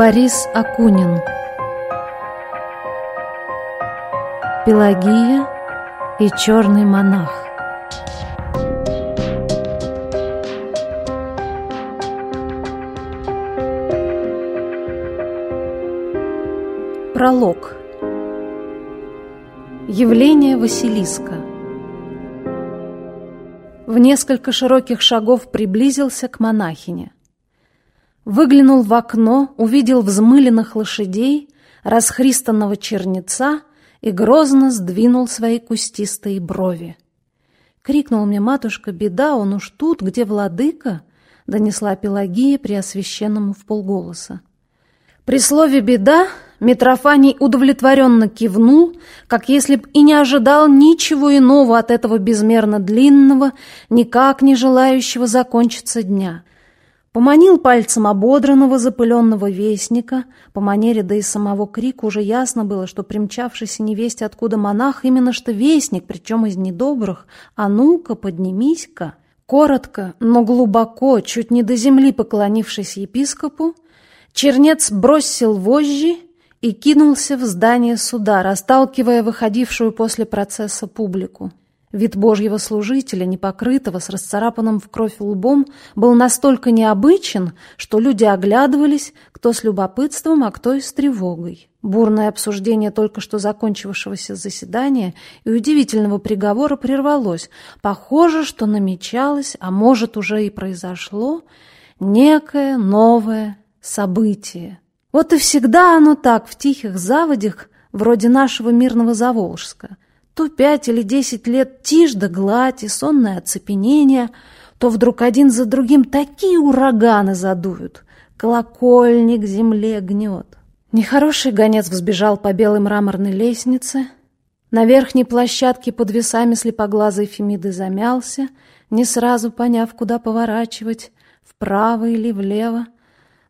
Борис Акунин. Пелагия и черный монах. Пролог. Явление Василиска. В несколько широких шагов приблизился к монахине. Выглянул в окно, увидел взмыленных лошадей, расхристанного черница и грозно сдвинул свои кустистые брови. Крикнул мне матушка, беда, он уж тут, где владыка, донесла Пелагия преосвященному в полголоса. При слове «беда» Митрофаний удовлетворенно кивнул, как если б и не ожидал ничего иного от этого безмерно длинного, никак не желающего закончиться дня. Поманил пальцем ободранного, запыленного вестника. По манере, да и самого крика уже ясно было, что примчавшийся невесть откуда монах именно что вестник, причем из недобрых. «А ну-ка, поднимись-ка!» Коротко, но глубоко, чуть не до земли поклонившись епископу, чернец бросил вожжи и кинулся в здание суда, расталкивая выходившую после процесса публику. Вид божьего служителя, непокрытого, с расцарапанным в кровь лбом, был настолько необычен, что люди оглядывались, кто с любопытством, а кто и с тревогой. Бурное обсуждение только что закончившегося заседания и удивительного приговора прервалось. Похоже, что намечалось, а может уже и произошло, некое новое событие. Вот и всегда оно так в тихих заводях, вроде нашего мирного Заволжска – то пять или десять лет тишь да гладь и сонное оцепенение, то вдруг один за другим такие ураганы задуют, колокольник земле гнет. Нехороший гонец взбежал по белой мраморной лестнице, на верхней площадке под весами слепоглазой Фемиды замялся, не сразу поняв, куда поворачивать, вправо или влево,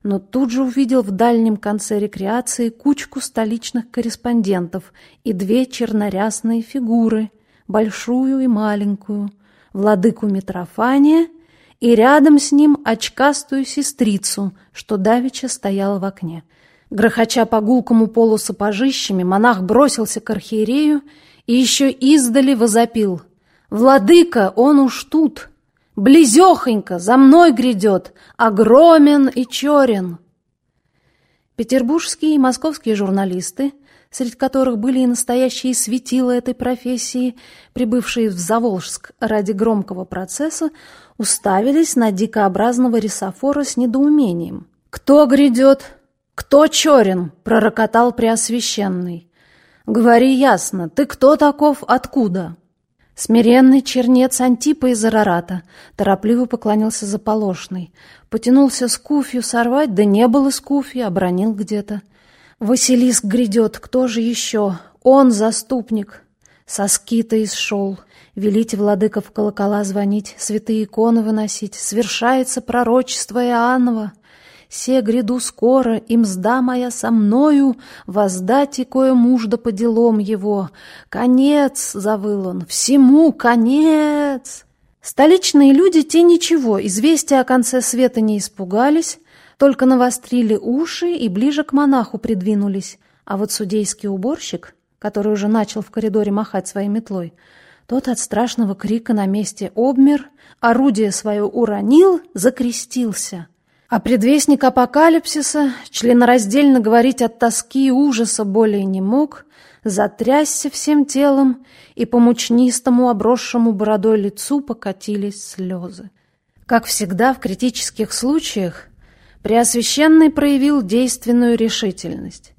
но тут же увидел в дальнем конце рекреации кучку столичных корреспондентов и две чернорясные фигуры, большую и маленькую, владыку Митрофания и рядом с ним очкастую сестрицу, что давеча стояла в окне. Грохоча по гулкому полу сапожищами, монах бросился к архиерею и еще издали возопил. «Владыка, он уж тут!» Близехонько, за мной грядет, огромен и черен. Петербургские и московские журналисты, среди которых были и настоящие светила этой профессии, прибывшие в Заволжск ради громкого процесса, уставились на дикообразного рисофора с недоумением. «Кто грядет? Кто черен?» — пророкотал Преосвященный. «Говори ясно, ты кто таков, откуда?» Смиренный чернец Антипа из Арарата торопливо поклонился заполошной. Потянулся с куфью сорвать, да не было с куфья, обронил где-то. Василиск грядет, кто же еще? Он заступник. Со скита исшел. Велите, владыка, в колокола звонить, святые иконы выносить. Свершается пророчество Иоаннова се гряду скоро, и мзда моя со мною, воздать и кое мужда по делам его. Конец, — завыл он, — всему конец. Столичные люди те ничего, известия о конце света не испугались, только навострили уши и ближе к монаху придвинулись. А вот судейский уборщик, который уже начал в коридоре махать своей метлой, тот от страшного крика на месте обмер, орудие свое уронил, закрестился — а предвестник апокалипсиса, членораздельно говорить от тоски и ужаса более не мог, затрясся всем телом, и по мучнистому, обросшему бородой лицу покатились слезы. Как всегда в критических случаях, Преосвященный проявил действенную решительность.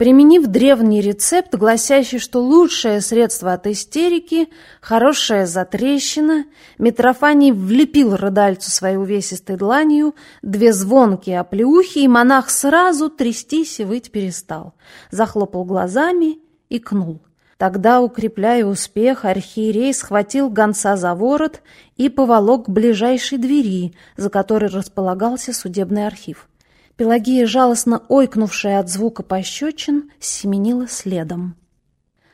Применив древний рецепт, гласящий, что лучшее средство от истерики – хорошая затрещина, Митрофаний влепил рыдальцу своей увесистой дланью две звонкие оплеухи, и монах сразу трястись и выть перестал. Захлопал глазами и кнул. Тогда, укрепляя успех, архиерей схватил гонца за ворот и поволок к ближайшей двери, за которой располагался судебный архив. Пелагея, жалостно ойкнувшая от звука пощечин, семенила следом.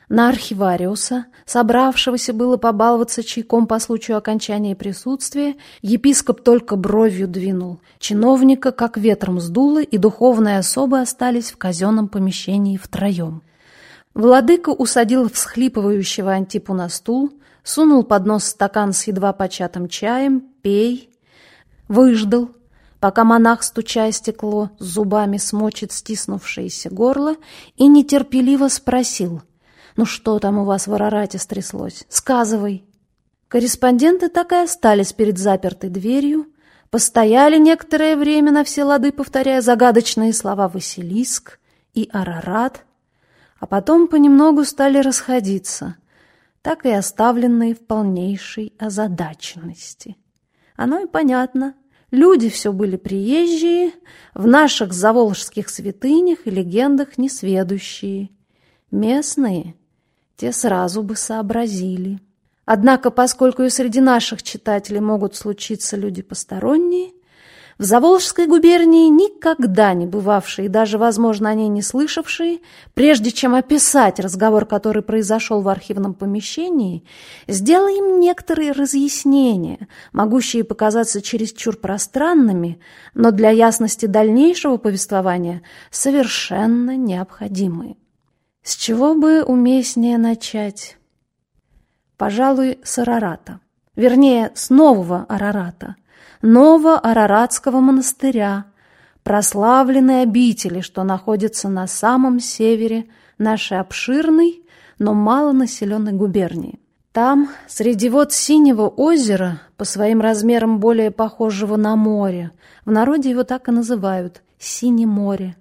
На архивариуса, собравшегося было побаловаться чайком по случаю окончания присутствия, епископ только бровью двинул. Чиновника как ветром сдуло, и духовные особы остались в казенном помещении втроем. Владыка усадил всхлипывающего Антипу на стул, сунул под нос стакан с едва початым чаем, пей, выждал, пока монах, стучая стекло, зубами смочит стиснувшееся горло, и нетерпеливо спросил — «Ну что там у вас в Арарате стряслось? Сказывай!» Корреспонденты так и остались перед запертой дверью, постояли некоторое время на все лады, повторяя загадочные слова «Василиск» и «Арарат», а потом понемногу стали расходиться, так и оставленные в полнейшей озадаченности. Оно и понятно. Люди все были приезжие, в наших заволжских святынях и легендах несведущие. Местные — те сразу бы сообразили. Однако, поскольку и среди наших читателей могут случиться люди посторонние, в Заволжской губернии никогда не бывавшие и даже, возможно, о ней не слышавшие, прежде чем описать разговор, который произошел в архивном помещении, сделаем некоторые разъяснения, могущие показаться чересчур пространными, но для ясности дальнейшего повествования совершенно необходимые. С чего бы уместнее начать? Пожалуй, с Арарата. Вернее, с нового Арарата. Ново-Араратского монастыря, прославленной обители, что находится на самом севере нашей обширной, но малонаселенной губернии. Там, среди вод синего озера, по своим размерам более похожего на море, в народе его так и называют – Синее море,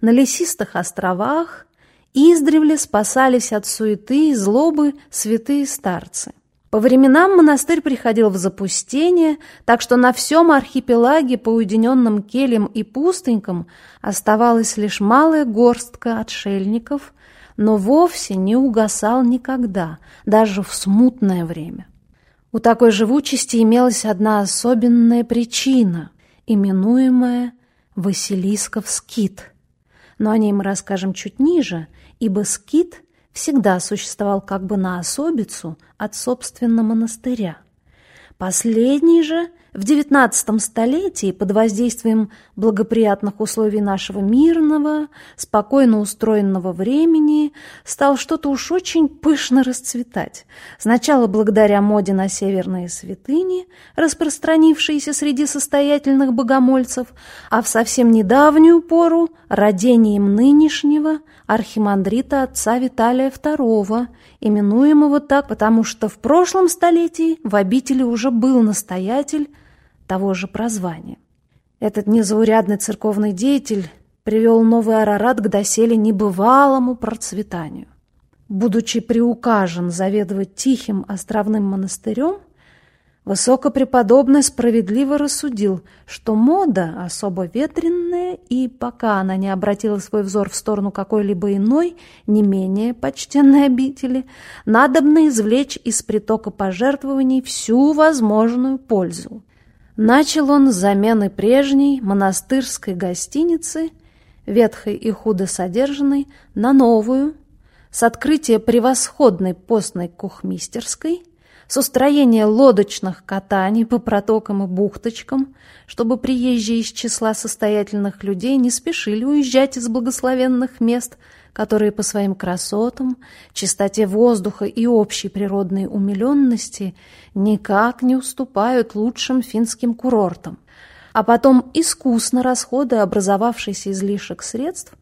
на лесистых островах издревле спасались от суеты и злобы святые старцы. По временам монастырь приходил в запустение, так что на всем архипелаге по уединенным кельям и пустынькам оставалась лишь малая горстка отшельников, но вовсе не угасал никогда, даже в смутное время. У такой живучести имелась одна особенная причина, именуемая Василисков скит. Но о ней мы расскажем чуть ниже – ибо скит всегда существовал как бы на особицу от собственного монастыря. Последний же в XIX столетии под воздействием благоприятных условий нашего мирного, спокойно устроенного времени стал что-то уж очень пышно расцветать. Сначала благодаря моде на северные святыни, распространившиеся среди состоятельных богомольцев, а в совсем недавнюю пору родением нынешнего архимандрита отца Виталия II, именуемого так, потому что в прошлом столетии в обители уже был настоятель, того же прозвания. Этот незаурядный церковный деятель привел новый Арарат к доселе небывалому процветанию. Будучи приукажен заведовать тихим островным монастырем, Высокопреподобный справедливо рассудил, что мода особо ветренная, и пока она не обратила свой взор в сторону какой-либо иной, не менее почтенной обители, надобно извлечь из притока пожертвований всю возможную пользу. Начал он с замены прежней монастырской гостиницы, ветхой и худо содержанной, на новую, с открытия превосходной постной кухмистерской, с устроения лодочных катаний по протокам и бухточкам, чтобы приезжие из числа состоятельных людей не спешили уезжать из благословенных мест – которые по своим красотам, чистоте воздуха и общей природной умиленности никак не уступают лучшим финским курортам, а потом искусно расходы образовавшийся излишек средств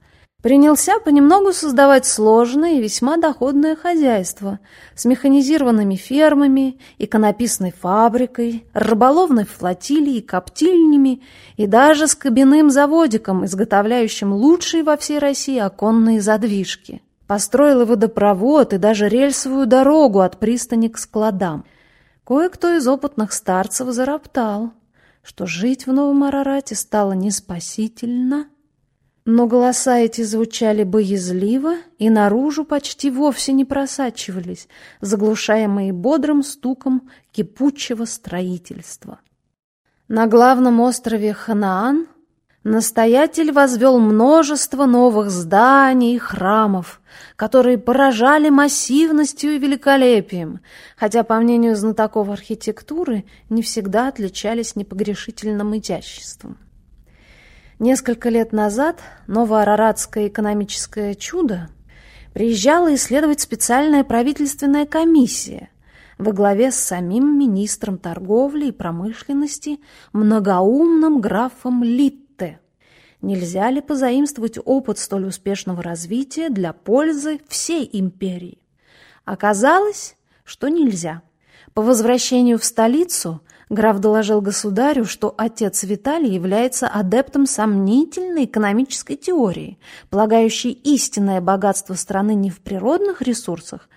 принялся понемногу создавать сложное и весьма доходное хозяйство с механизированными фермами, иконописной фабрикой, рыболовной флотилией, коптильнями и даже с кабинным заводиком, изготовляющим лучшие во всей России оконные задвижки. Построил и водопровод, и даже рельсовую дорогу от пристани к складам. Кое-кто из опытных старцев зароптал, что жить в Новом Арарате стало не спасительно, но голоса эти звучали боязливо и наружу почти вовсе не просачивались, заглушаемые бодрым стуком кипучего строительства. На главном острове Ханаан Настоятель возвел множество новых зданий и храмов, которые поражали массивностью и великолепием, хотя, по мнению знатоков архитектуры, не всегда отличались непогрешительным изяществом. Несколько лет назад новоараратское экономическое чудо приезжала исследовать специальная правительственная комиссия во главе с самим министром торговли и промышленности, многоумным графом Литте. Нельзя ли позаимствовать опыт столь успешного развития для пользы всей империи? Оказалось, что нельзя. По возвращению в столицу Граф доложил государю, что отец Виталий является адептом сомнительной экономической теории, полагающей истинное богатство страны не в природных ресурсах,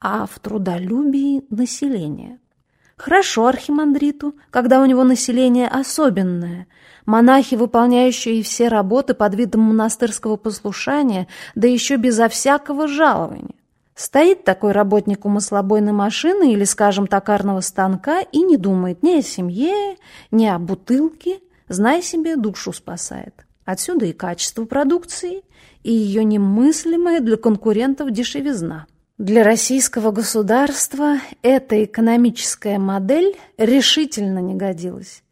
а в трудолюбии населения. Хорошо архимандриту, когда у него население особенное, монахи, выполняющие все работы под видом монастырского послушания, да еще безо всякого жалования. Стоит такой работник у маслобойной машины или, скажем, токарного станка и не думает ни о семье, ни о бутылке, знай себе, душу спасает. Отсюда и качество продукции, и ее немыслимая для конкурентов дешевизна. Для российского государства эта экономическая модель решительно не годилась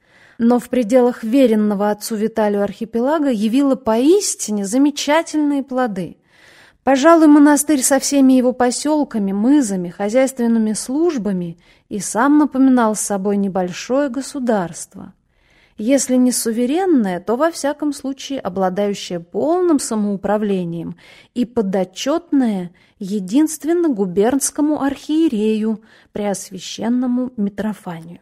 но в пределах веренного отцу Виталию архипелага явила поистине замечательные плоды. Пожалуй, монастырь со всеми его поселками, мызами, хозяйственными службами и сам напоминал собой небольшое государство. Если не суверенное, то во всяком случае обладающее полным самоуправлением и подотчетное единственно губернскому архиерею, преосвященному Митрофанию.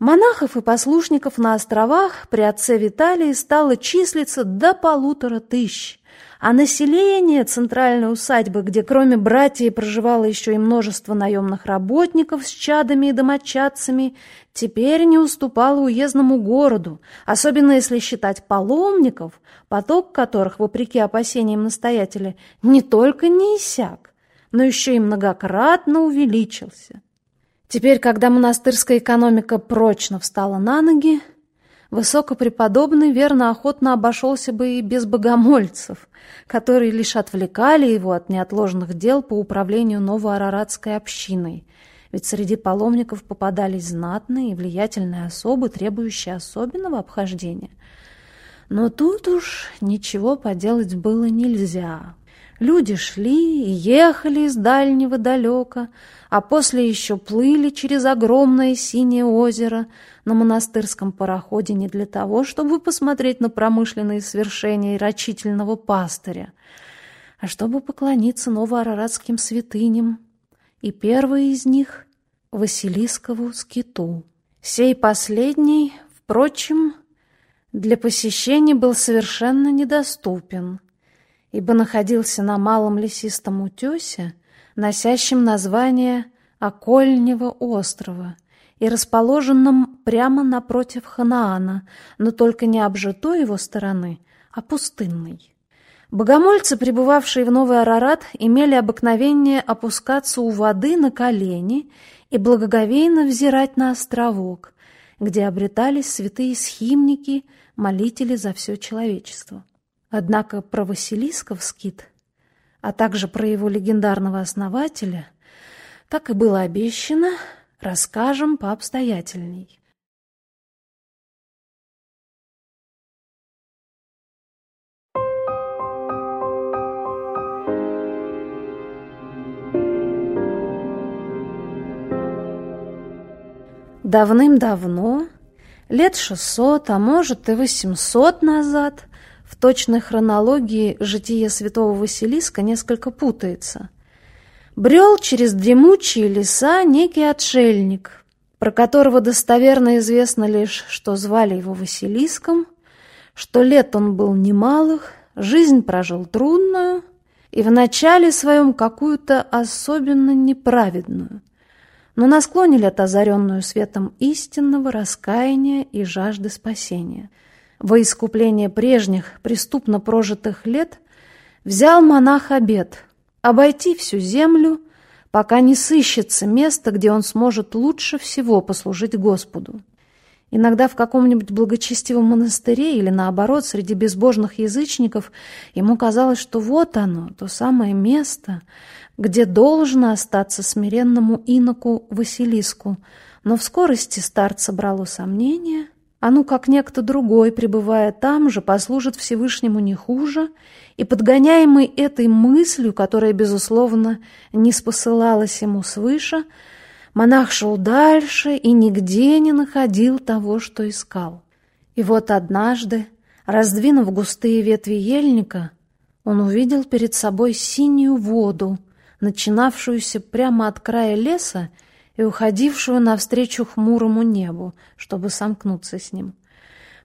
Монахов и послушников на островах при отце Виталии стало числиться до полутора тысяч – а население центральной усадьбы, где кроме братьев проживало еще и множество наемных работников с чадами и домочадцами, теперь не уступало уездному городу, особенно если считать паломников, поток которых, вопреки опасениям настоятеля, не только не иссяк, но еще и многократно увеличился. Теперь, когда монастырская экономика прочно встала на ноги, Высокопреподобный верно охотно обошелся бы и без богомольцев, которые лишь отвлекали его от неотложных дел по управлению новоараратской общиной, ведь среди паломников попадались знатные и влиятельные особы, требующие особенного обхождения. Но тут уж ничего поделать было нельзя. Люди шли и ехали из дальнего далека, а после еще плыли через огромное синее озеро на монастырском пароходе не для того, чтобы посмотреть на промышленные свершения рачительного пастыря, а чтобы поклониться новоараратским святыням, и первый из них — Василискову скиту. Сей последний, впрочем, для посещения был совершенно недоступен — ибо находился на малом лесистом утесе, носящем название Окольнего острова и расположенном прямо напротив Ханаана, но только не обжитой его стороны, а пустынной. Богомольцы, пребывавшие в Новый Арарат, имели обыкновение опускаться у воды на колени и благоговейно взирать на островок, где обретались святые схимники, молители за все человечество. Однако про Василисков скит, а также про его легендарного основателя, как и было обещано, расскажем пообстоятельней. Давным-давно, лет шестьсот, а может и восемьсот назад, точной хронологии житие святого Василиска несколько путается. Брел через дремучие леса некий отшельник, про которого достоверно известно лишь, что звали его Василиском, что лет он был немалых, жизнь прожил трудную и в начале своем какую-то особенно неправедную, но на склоне лет озаренную светом истинного раскаяния и жажды спасения – во искупление прежних преступно прожитых лет взял монах обет обойти всю землю, пока не сыщется место, где он сможет лучше всего послужить Господу. Иногда в каком-нибудь благочестивом монастыре или, наоборот, среди безбожных язычников ему казалось, что вот оно, то самое место, где должно остаться смиренному иноку Василиску. Но в скорости старца брало сомнение, а ну как некто другой, пребывая там же, послужит Всевышнему не хуже, и, подгоняемый этой мыслью, которая, безусловно, не спосылалась ему свыше, Монах шел дальше и нигде не находил того, что искал. И вот однажды, раздвинув густые ветви ельника, он увидел перед собой синюю воду, начинавшуюся прямо от края леса и уходившую навстречу хмурому небу, чтобы сомкнуться с ним.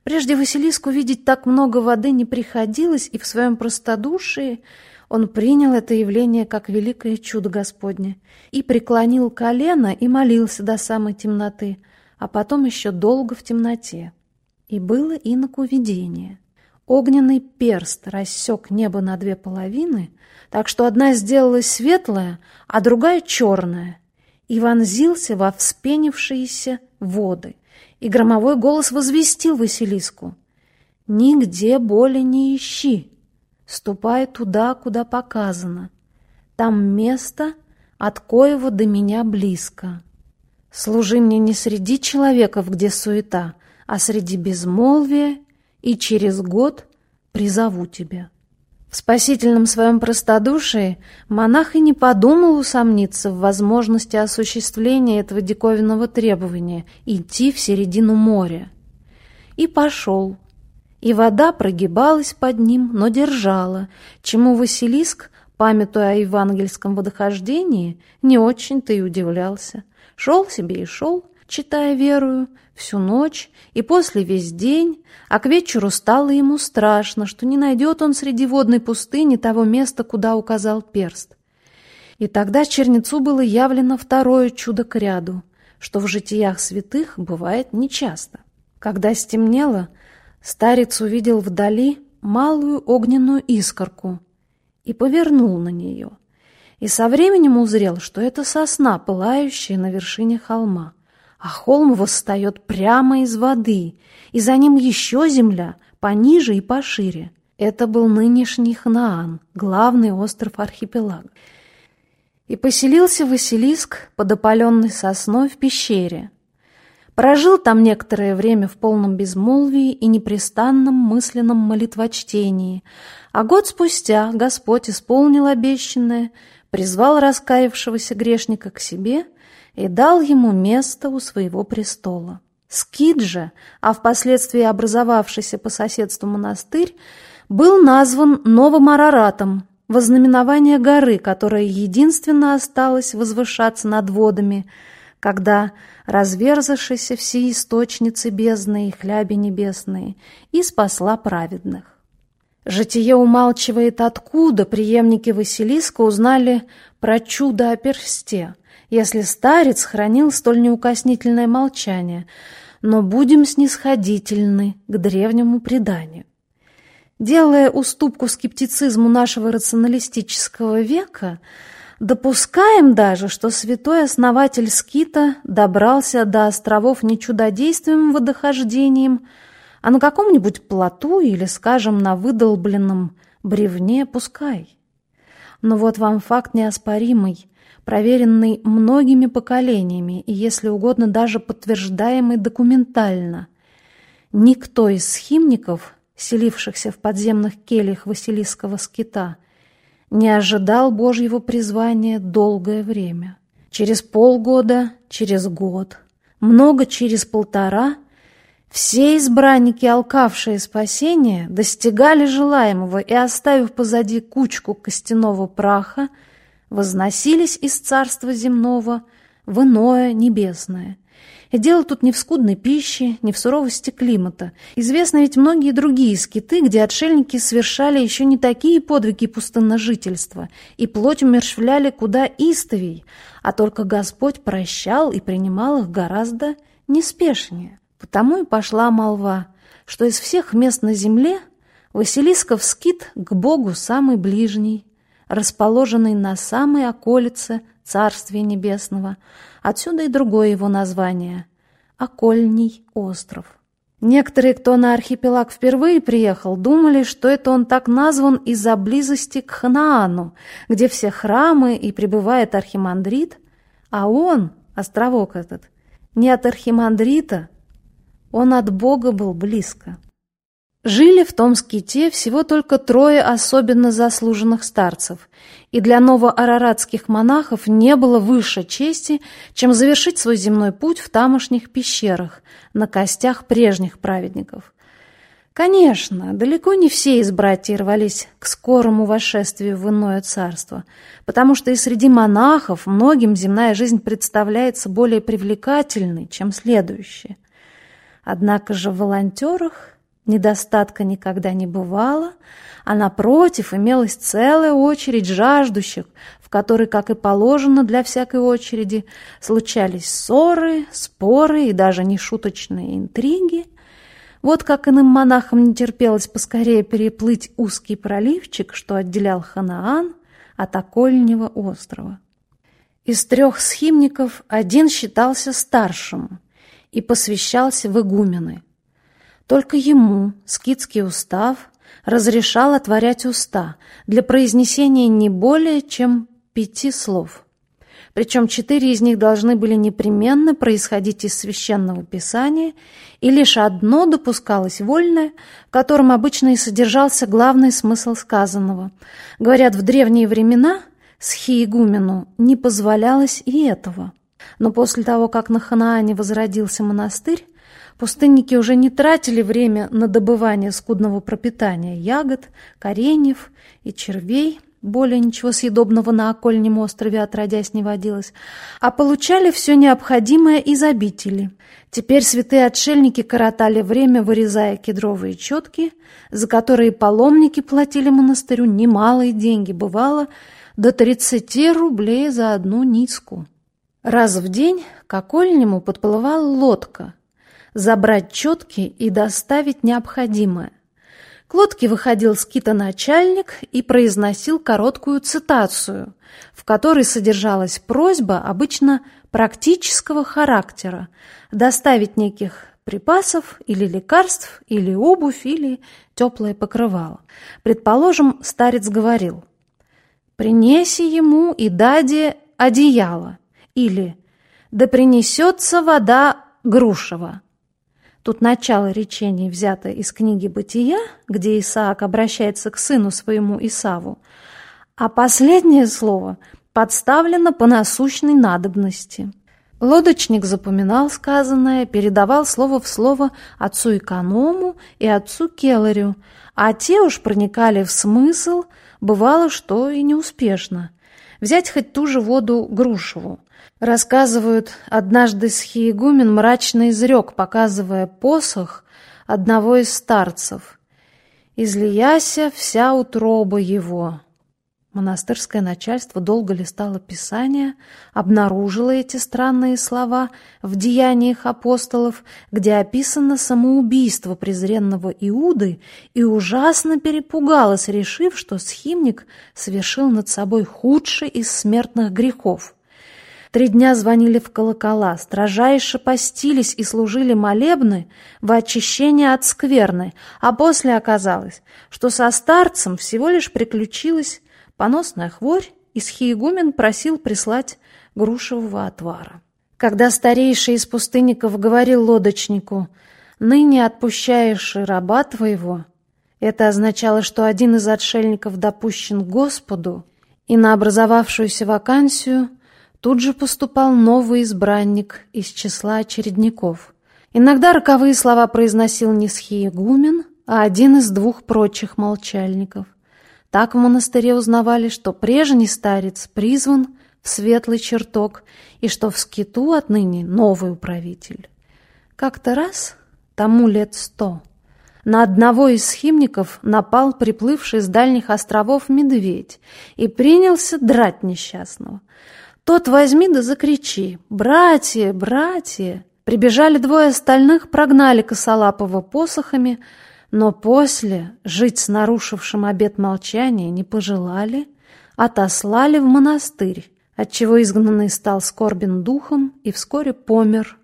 Прежде Василиску видеть так много воды не приходилось, и в своем простодушии он принял это явление как великое чудо Господне и преклонил колено и молился до самой темноты, а потом еще долго в темноте. И было иноку видение. Огненный перст рассек небо на две половины, так что одна сделалась светлая, а другая черная, и вонзился во вспенившиеся воды. И громовой голос возвестил Василиску «Нигде боли не ищи, Ступай туда, куда показано. Там место, от коего до меня близко. Служи мне не среди человеков, где суета, а среди безмолвия, и через год призову тебя». В спасительном своем простодушии монах и не подумал усомниться в возможности осуществления этого диковинного требования — идти в середину моря. И пошел, и вода прогибалась под ним, но держала, чему Василиск, памятуя о евангельском водохождении, не очень-то и удивлялся. Шел себе и шел, читая верую, всю ночь и после весь день, а к вечеру стало ему страшно, что не найдет он среди водной пустыни того места, куда указал перст. И тогда чернецу было явлено второе чудо к ряду, что в житиях святых бывает нечасто. Когда стемнело, Старец увидел вдали малую огненную искорку и повернул на нее. И со временем узрел, что это сосна, пылающая на вершине холма. А холм восстает прямо из воды, и за ним еще земля, пониже и пошире. Это был нынешний Хнаан, главный остров архипелага. И поселился Василиск под опаленной сосной в пещере, Прожил там некоторое время в полном безмолвии и непрестанном мысленном молитвочтении, а год спустя Господь исполнил обещанное, призвал раскаявшегося грешника к себе и дал ему место у своего престола. Скид же, а впоследствии образовавшийся по соседству монастырь, был назван Новым Араратом, вознаменование горы, которая единственно осталась возвышаться над водами – когда разверзавшиеся все источницы бездны и хляби небесные, и спасла праведных. Житие умалчивает, откуда преемники Василиска узнали про чудо о персте, если старец хранил столь неукоснительное молчание, но будем снисходительны к древнему преданию. Делая уступку скептицизму нашего рационалистического века, Допускаем даже, что святой основатель скита добрался до островов не чудодейственным водохождением, а на каком-нибудь плоту или, скажем, на выдолбленном бревне пускай. Но вот вам факт неоспоримый, проверенный многими поколениями и, если угодно, даже подтверждаемый документально. Никто из схимников, селившихся в подземных кельях Василийского скита, не ожидал Божьего призвания долгое время. Через полгода, через год, много через полтора все избранники, алкавшие спасения, достигали желаемого и, оставив позади кучку костяного праха, возносились из царства земного в иное небесное – и дело тут не в скудной пище, не в суровости климата. Известно ведь многие другие скиты, где отшельники совершали еще не такие подвиги пустынножительства, и плоть умершвляли куда истовей, а только Господь прощал и принимал их гораздо неспешнее. Потому и пошла молва, что из всех мест на земле Василисков скит к Богу самый ближний, расположенный на самой околице Царствия Небесного. Отсюда и другое его название Окольний остров. Некоторые, кто на архипелаг впервые приехал, думали, что это он так назван из-за близости к Ханаану, где все храмы и пребывает архимандрит, а он, островок этот, не от архимандрита, он от Бога был близко. Жили в том ските всего только трое особенно заслуженных старцев, и для новоараратских монахов не было выше чести, чем завершить свой земной путь в тамошних пещерах, на костях прежних праведников. Конечно, далеко не все из братьев рвались к скорому вошествию в иное царство, потому что и среди монахов многим земная жизнь представляется более привлекательной, чем следующая. Однако же в волонтерах Недостатка никогда не бывало, а напротив имелась целая очередь жаждущих, в которой, как и положено для всякой очереди, случались ссоры, споры и даже нешуточные интриги. Вот как иным монахам не терпелось поскорее переплыть узкий проливчик, что отделял Ханаан от окольнего острова. Из трех схимников один считался старшим и посвящался в игумены – только ему скидский устав разрешал отворять уста для произнесения не более чем пяти слов. Причем четыре из них должны были непременно происходить из священного писания, и лишь одно допускалось вольное, в котором обычно и содержался главный смысл сказанного. Говорят, в древние времена схиегумену не позволялось и этого. Но после того, как на Ханаане возродился монастырь, Пустынники уже не тратили время на добывание скудного пропитания ягод, кореньев и червей, более ничего съедобного на окольнем острове отродясь не водилось, а получали все необходимое из обители. Теперь святые отшельники коротали время, вырезая кедровые четки, за которые паломники платили монастырю немалые деньги, бывало до 30 рублей за одну низку. Раз в день к окольнему подплывала лодка – забрать четки и доставить необходимое. К лодке выходил скитоначальник и произносил короткую цитацию, в которой содержалась просьба обычно практического характера доставить неких припасов или лекарств, или обувь, или теплое покрывало. Предположим, старец говорил «Принеси ему и даде одеяло» или «Да принесется вода грушева». Тут начало речения взято из книги «Бытия», где Исаак обращается к сыну своему Исаву, а последнее слово подставлено по насущной надобности. Лодочник запоминал сказанное, передавал слово в слово отцу-эконому и отцу Келларю, а те уж проникали в смысл, бывало, что и неуспешно. Взять хоть ту же воду Грушеву. Рассказывают, однажды схиегумен мрачно изрек, показывая посох одного из старцев. «Излияся вся утроба его». Монастырское начальство долго листало Писание, обнаружило эти странные слова в деяниях апостолов, где описано самоубийство презренного Иуды, и ужасно перепугалось, решив, что схимник совершил над собой худший из смертных грехов. Три дня звонили в колокола, строжайше постились и служили молебны в очищение от скверны, а после оказалось, что со старцем всего лишь приключилась поносная хворь, и схиегумен просил прислать грушевого отвара. Когда старейший из пустынников говорил лодочнику «Ныне отпущаешь раба твоего», это означало, что один из отшельников допущен к Господу, и на образовавшуюся вакансию Тут же поступал новый избранник из числа очередников. Иногда роковые слова произносил не схиегумен, а один из двух прочих молчальников. Так в монастыре узнавали, что прежний старец призван в светлый чертог и что в скиту отныне новый управитель. Как-то раз, тому лет сто, на одного из схимников напал приплывший с дальних островов медведь и принялся драть несчастного. Тот возьми да закричи «Братья! Братья!» Прибежали двое остальных, прогнали Косолапова посохами, но после жить с нарушившим обет молчания не пожелали, отослали в монастырь, отчего изгнанный стал скорбен духом и вскоре помер,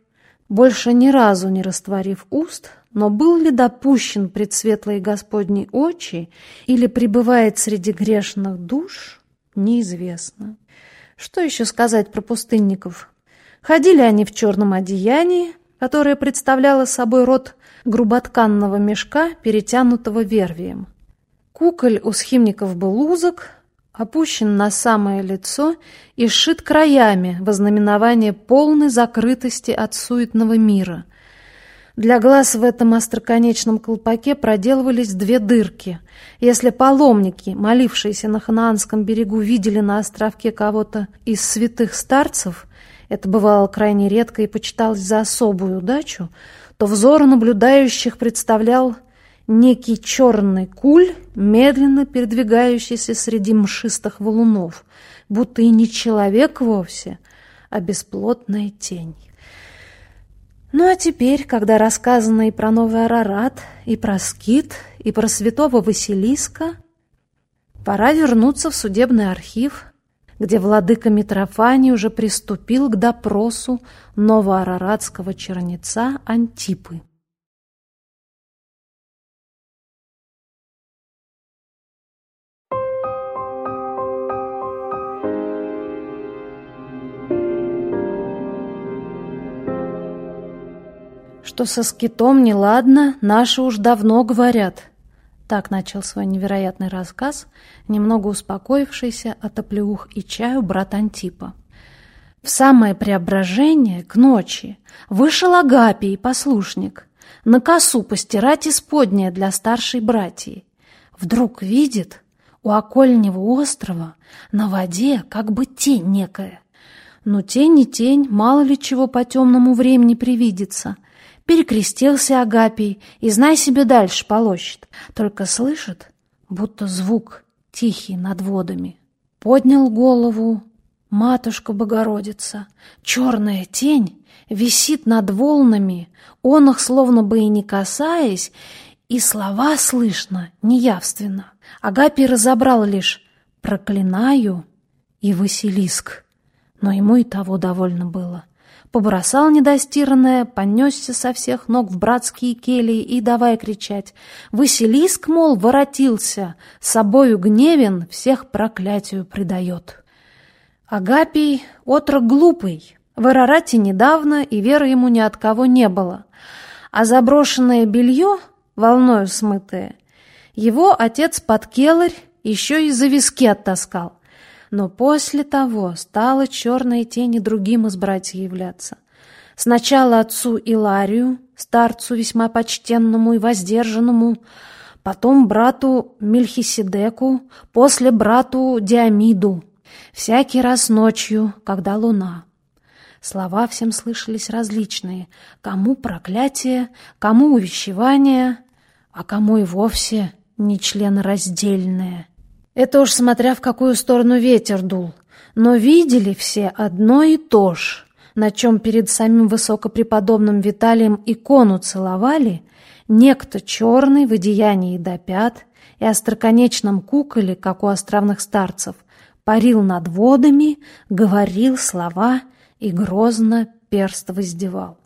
больше ни разу не растворив уст, но был ли допущен пред светлые Господней очи или пребывает среди грешных душ, неизвестно. Что еще сказать про пустынников? Ходили они в черном одеянии, которое представляло собой рот груботканного мешка, перетянутого вервием. Куколь у схимников был узок, опущен на самое лицо и сшит краями во знаменование полной закрытости от суетного мира. Для глаз в этом остроконечном колпаке проделывались две дырки. Если паломники, молившиеся на Ханаанском берегу, видели на островке кого-то из святых старцев, это бывало крайне редко и почиталось за особую удачу, то взор наблюдающих представлял некий черный куль, медленно передвигающийся среди мшистых валунов, будто и не человек вовсе, а бесплотная тень. Ну а теперь, когда рассказано и про Новый Арарат, и про Скит, и про святого Василиска, пора вернуться в судебный архив, где владыка Митрофаний уже приступил к допросу новоараратского чернеца Антипы. Что со скитом неладно, наши уж давно говорят. Так начал свой невероятный рассказ, немного успокоившийся от оплеух и чаю брат Антипа. В самое преображение к ночи вышел Агапий, послушник, на косу постирать исподнее для старшей братьи. Вдруг видит у окольнего острова на воде как бы тень некая. Но тень не тень, мало ли чего по темному времени привидится. Перекрестился Агапий и, знай себе, дальше полощет. Только слышит, будто звук тихий над водами. Поднял голову, матушка Богородица, черная тень висит над волнами, он их словно бы и не касаясь, и слова слышно неявственно. Агапий разобрал лишь «проклинаю» и «Василиск», но ему и того довольно было — побросал недостиранное, понесся со всех ног в братские кельи и давай кричать. Василиск, мол, воротился, собою гневен, всех проклятию предает. Агапий — отрок глупый, в Арарате недавно, и веры ему ни от кого не было. А заброшенное белье, волною смытое, его отец под келарь еще и за виски оттаскал — но после того стала черная тень и другим из братьев являться. Сначала отцу Иларию, старцу весьма почтенному и воздержанному, потом брату Мельхиседеку, после брату Диамиду. Всякий раз ночью, когда луна. Слова всем слышались различные. Кому проклятие, кому увещевание, а кому и вовсе нечленораздельное. Это уж смотря в какую сторону ветер дул. Но видели все одно и то же. На чем перед самим высокопреподобным Виталием икону целовали, некто черный в одеянии до пят и остроконечном куколе, как у островных старцев, парил над водами, говорил слова и грозно перст воздевал.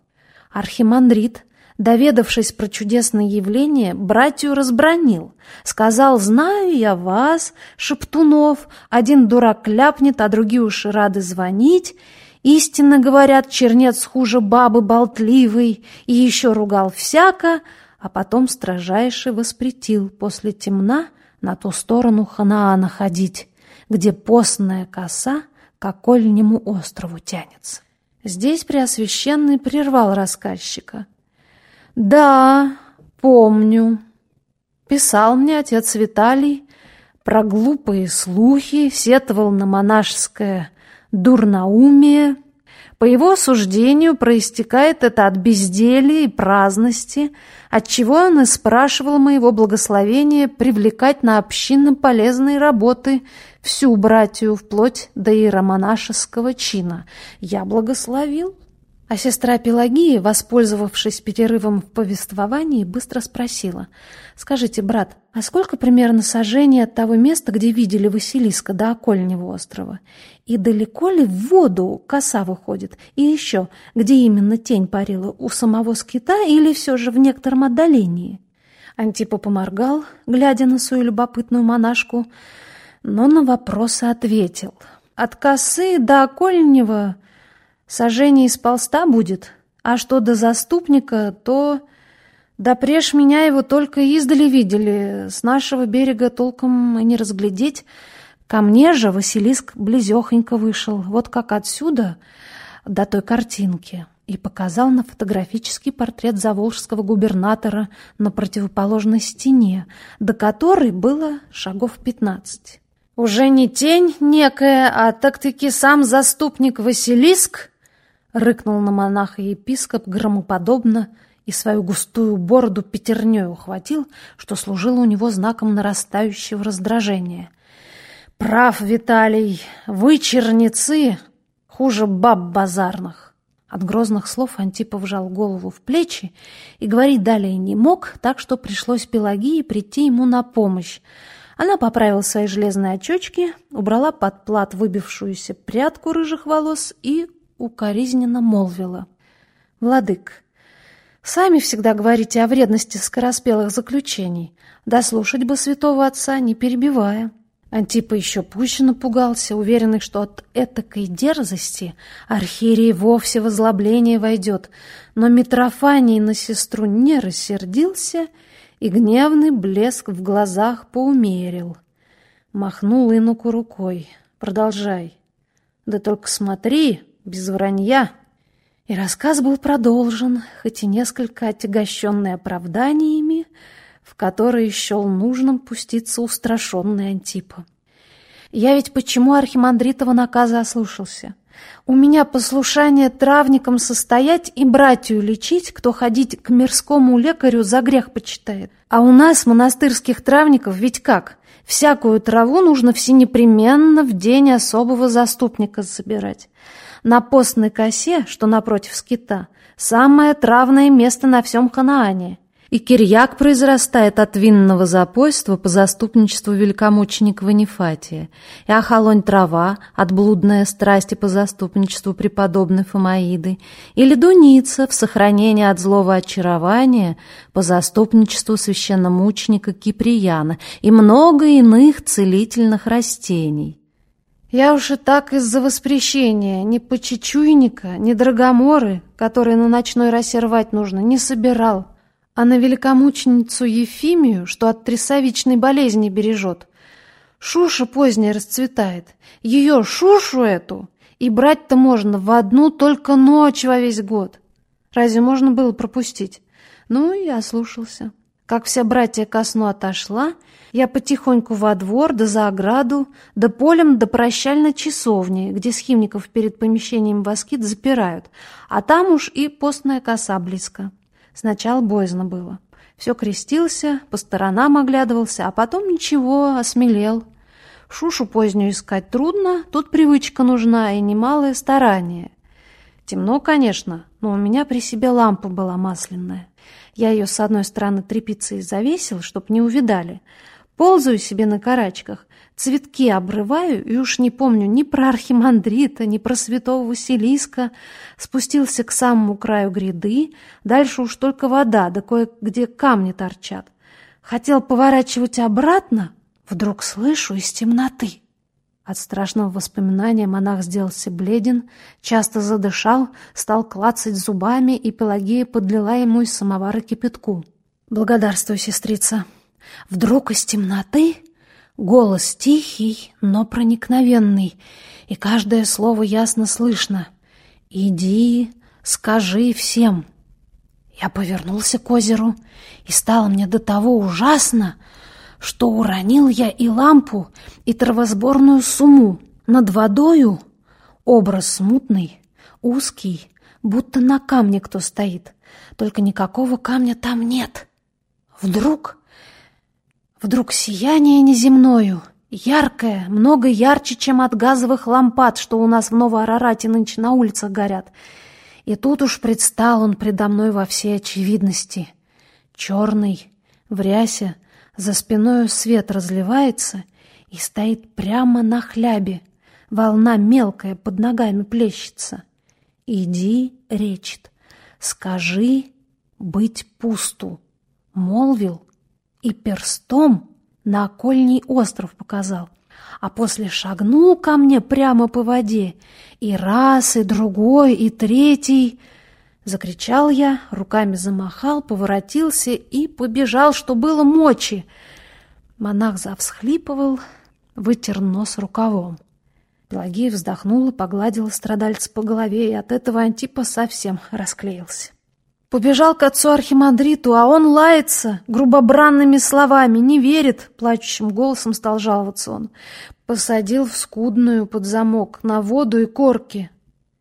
Архимандрит доведавшись про чудесное явление, братью разбронил. Сказал, знаю я вас, шептунов, один дурак ляпнет, а другие уж рады звонить. Истинно говорят, чернец хуже бабы болтливый, и еще ругал всяко, а потом строжайше воспретил после темна на ту сторону Ханаана ходить, где постная коса к окольнему острову тянется. Здесь Преосвященный прервал рассказчика — да, помню. Писал мне отец Виталий про глупые слухи, сетовал на монашеское дурноумие. По его суждению проистекает это от безделия и праздности, отчего он и спрашивал моего благословения привлекать на общинно полезные работы всю братью вплоть до иеромонашеского чина. Я благословил. А сестра Пелагия, воспользовавшись перерывом в повествовании, быстро спросила. «Скажите, брат, а сколько примерно сожжений от того места, где видели Василиска до окольнего острова? И далеко ли в воду коса выходит? И еще, где именно тень парила, у самого скита или все же в некотором отдалении?» Антипа поморгал, глядя на свою любопытную монашку, но на вопросы ответил. «От косы до окольнего...» Сожжение из полста будет, а что до заступника, то... Да преж меня его только издали видели, с нашего берега толком и не разглядеть. Ко мне же Василиск близехонько вышел, вот как отсюда до той картинки, и показал на фотографический портрет заволжского губернатора на противоположной стене, до которой было шагов пятнадцать. Уже не тень некая, а так-таки сам заступник Василиск Рыкнул на монаха епископ громоподобно и свою густую бороду пятерней ухватил, что служило у него знаком нарастающего раздражения. «Прав, Виталий, вы черницы, хуже баб базарных!» От грозных слов Антипов вжал голову в плечи и говорить далее не мог, так что пришлось Пелагии прийти ему на помощь. Она поправила свои железные очечки, убрала под плат выбившуюся прядку рыжих волос и укоризненно молвила. «Владык, сами всегда говорите о вредности скороспелых заключений. Дослушать бы святого отца, не перебивая». Антипа еще пуще напугался, уверенный, что от этакой дерзости архиерей вовсе в озлобление войдет. Но Митрофаний на сестру не рассердился и гневный блеск в глазах поумерил. Махнул инуку рукой. «Продолжай. Да только смотри, без вранья. И рассказ был продолжен, хоть и несколько отягощенный оправданиями, в которые счел нужным пуститься устрашенный Антипа. Я ведь почему архимандритова наказа ослушался? У меня послушание травникам состоять и братью лечить, кто ходить к мирскому лекарю за грех почитает. А у нас, монастырских травников, ведь как? Всякую траву нужно всенепременно в день особого заступника собирать. На постной косе, что напротив скита, самое травное место на всем Ханаане. И Кирьяк произрастает от винного запойства по заступничеству великомученика Ванифатия, и Ахалонь трава от блудная страсти по заступничеству преподобной Фомаиды, и Ледуница в сохранении от злого очарования по заступничеству священномученика Киприяна и много иных целительных растений. Я уж и так из-за воспрещения ни почечуйника, ни драгоморы, которые на ночной росе рвать нужно, не собирал, а на великомученицу Ефимию, что от трясовичной болезни бережет. Шуша поздняя расцветает, ее шушу эту, и брать-то можно в одну только ночь во весь год. Разве можно было пропустить? Ну, и ослушался. Как вся братья ко сну отошла, я потихоньку во двор, да за ограду, да полем, да прощально часовни, где схимников перед помещением воскит запирают, а там уж и постная коса близко. Сначала боязно было. Все крестился, по сторонам оглядывался, а потом ничего, осмелел. Шушу позднюю искать трудно, тут привычка нужна и немалое старание. Темно, конечно, но у меня при себе лампа была масляная. Я ее с одной стороны тряпицей завесил, чтоб не увидали. Ползаю себе на карачках, цветки обрываю, и уж не помню ни про архимандрита, ни про святого Василиска. Спустился к самому краю гряды, дальше уж только вода, да кое-где камни торчат. Хотел поворачивать обратно, вдруг слышу из темноты. От страшного воспоминания монах сделался бледен, часто задышал, стал клацать зубами, и Пелагея подлила ему из самовара кипятку. «Благодарствуй, сестрица!» Вдруг из темноты голос тихий, но проникновенный, и каждое слово ясно слышно. «Иди, скажи всем!» Я повернулся к озеру, и стало мне до того ужасно, что уронил я и лампу, и травосборную сумму. Над водою образ смутный, узкий, будто на камне кто стоит, только никакого камня там нет. Вдруг, вдруг сияние неземною, яркое, много ярче, чем от газовых лампад, что у нас в Новоарарате нынче на улицах горят, И тут уж предстал он предо мной во всей очевидности. Черный, в рясе, за спиною свет разливается и стоит прямо на хлябе. Волна мелкая под ногами плещется. «Иди, — речит, — скажи быть пусту», — молвил и перстом на окольний остров показал а после шагнул ко мне прямо по воде. И раз, и другой, и третий. Закричал я, руками замахал, поворотился и побежал, что было мочи. Монах завсхлипывал, вытер нос рукавом. Пелагея вздохнула, погладила страдальца по голове, и от этого Антипа совсем расклеился. Побежал к отцу Архимандриту, а он лается грубобранными словами, не верит, плачущим голосом стал жаловаться он. Посадил в скудную под замок, на воду и корки.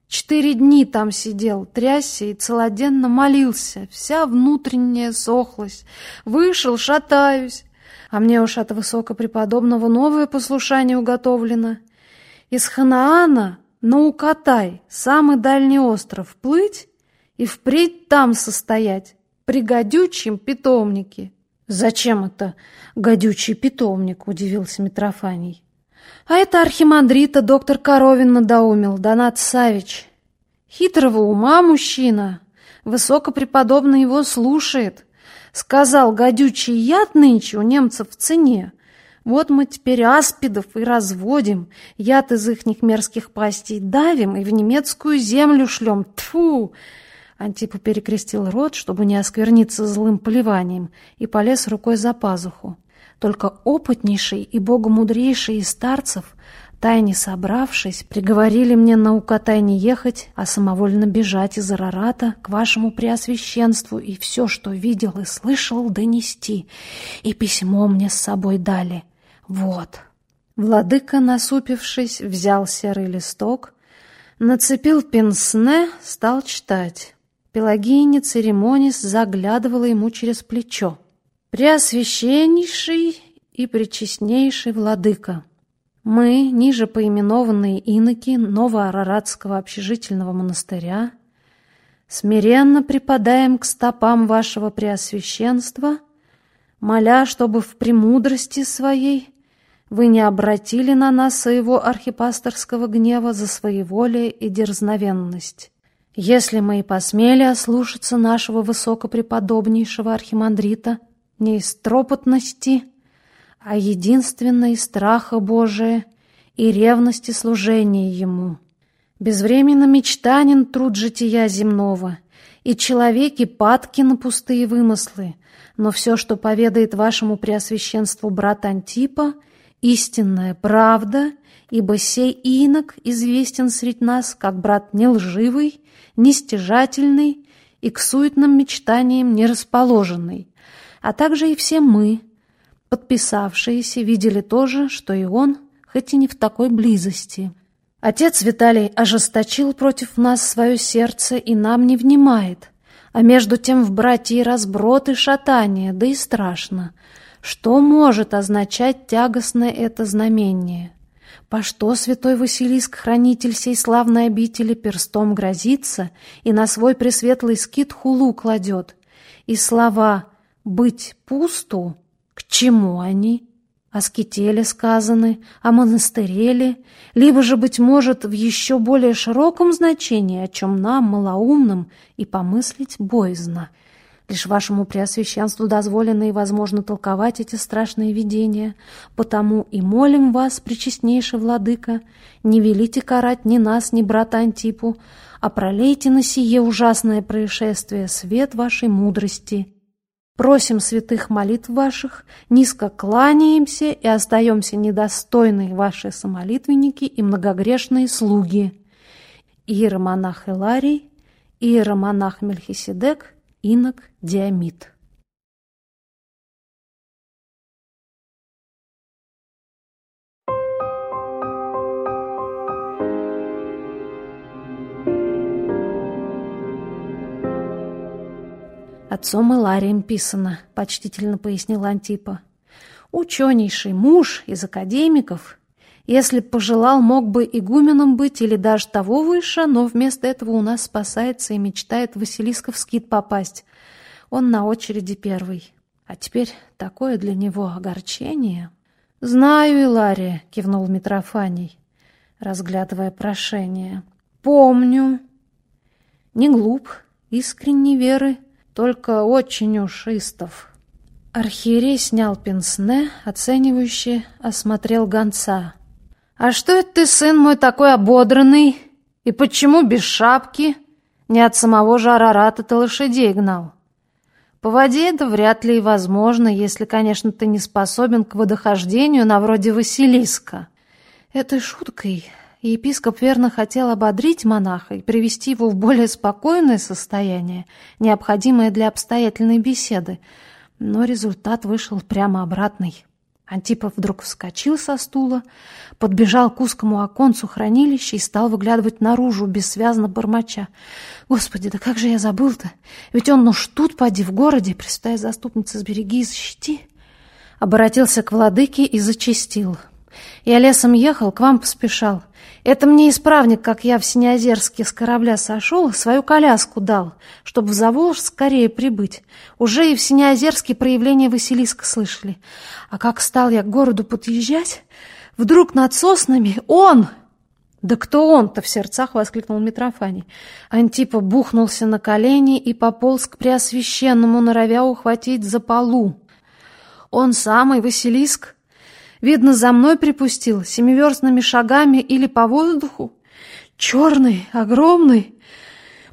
Четыре дни там сидел, трясся и целоденно молился, вся внутренняя сохлась. Вышел, шатаюсь, а мне уж от высокопреподобного новое послушание уготовлено. Из Ханаана на Укатай, самый дальний остров, плыть и впредь там состоять, при гадючем питомнике. «Зачем это гадючий питомник?» — удивился Митрофаний. «А это архимандрита доктор Коровин надоумил, Донат Савич. Хитрого ума мужчина, высокопреподобно его слушает. Сказал, гадючий яд нынче у немцев в цене. Вот мы теперь аспидов и разводим, яд из ихних мерзких пастей давим и в немецкую землю шлем. Тфу! Антипа перекрестил рот, чтобы не оскверниться злым поливанием, и полез рукой за пазуху. Только опытнейший и богомудрейший из старцев, тайне собравшись, приговорили мне на Укатай не ехать, а самовольно бежать из Арарата к вашему преосвященству и все, что видел и слышал, донести. И письмо мне с собой дали. Вот. Владыка, насупившись, взял серый листок, нацепил пенсне, стал читать. Пелагея, не церемонясь, заглядывала ему через плечо. «Преосвященнейший и пречестнейший владыка, мы, ниже поименованные иноки Новоараратского общежительного монастыря, смиренно припадаем к стопам вашего преосвященства, моля, чтобы в премудрости своей вы не обратили на нас своего архипасторского гнева за своеволие и дерзновенность. Если мы и посмели ослушаться нашего высокопреподобнейшего архимандрита не из тропотности, а единственно из страха Божия и ревности служения Ему. Безвременно мечтанин труд жития земного, и человеки падки на пустые вымыслы, но все, что поведает вашему преосвященству брат Антипа, истинная правда, ибо сей инок известен средь нас, как брат нелживый нестяжательный и к суетным мечтаниям не расположенный, а также и все мы, подписавшиеся, видели то же, что и он, хоть и не в такой близости. Отец Виталий ожесточил против нас свое сердце и нам не внимает, а между тем в братье разброд и шатание, да и страшно. Что может означать тягостное это знамение? По что святой Василиск, хранитель сей славной обители, перстом грозится и на свой пресветлый скит хулу кладет? И слова «быть пусту» к чему они? О скителе сказаны, о монастыре либо же, быть может, в еще более широком значении, о чем нам, малоумным, и помыслить боязно — Лишь вашему преосвященству дозволено и возможно толковать эти страшные видения. Потому и молим вас, причестнейший владыка, не велите карать ни нас, ни брата Антипу, а пролейте на сие ужасное происшествие свет вашей мудрости. Просим святых молитв ваших, низко кланяемся и остаемся недостойные ваши самолитвенники и многогрешные слуги. Иеромонах Иларий, иеромонах Мельхиседек — Инок Диамид. Отцом Иларием писано, почтительно пояснил Антипа. Ученейший муж из академиков Если пожелал, мог бы игуменом быть или даже того выше, но вместо этого у нас спасается и мечтает Василиска в скит попасть. Он на очереди первый. А теперь такое для него огорчение. «Знаю, Илария», — кивнул Митрофаний, разглядывая прошение. «Помню». Не глуп, искренней веры, только очень уж истов. Архиерей снял пенсне, оценивающе осмотрел гонца. «А что это ты, сын мой, такой ободранный? И почему без шапки? Не от самого же Арарата ты лошадей гнал?» По воде это вряд ли и возможно, если, конечно, ты не способен к водохождению на вроде Василиска. Этой шуткой епископ верно хотел ободрить монаха и привести его в более спокойное состояние, необходимое для обстоятельной беседы, но результат вышел прямо обратный. Антипов вдруг вскочил со стула, подбежал к узкому оконцу хранилища и стал выглядывать наружу, бессвязно бормоча. «Господи, да как же я забыл-то! Ведь он, ну ж тут, поди, в городе, пресвятая заступница, сбереги и защити!» Обратился к владыке и зачастил. «Я лесом ехал, к вам поспешал. Это мне исправник, как я в Синеозерске с корабля сошел, свою коляску дал, чтобы в Заволжск скорее прибыть. Уже и в Синеозерске проявление Василиска слышали. А как стал я к городу подъезжать, вдруг над соснами он... «Да кто он-то?» — в сердцах воскликнул Митрофаний. Антипа бухнулся на колени и пополз к Преосвященному, норовя ухватить за полу. «Он самый, Василиск?» Видно, за мной припустил, семиверстными шагами или по воздуху. Черный, огромный.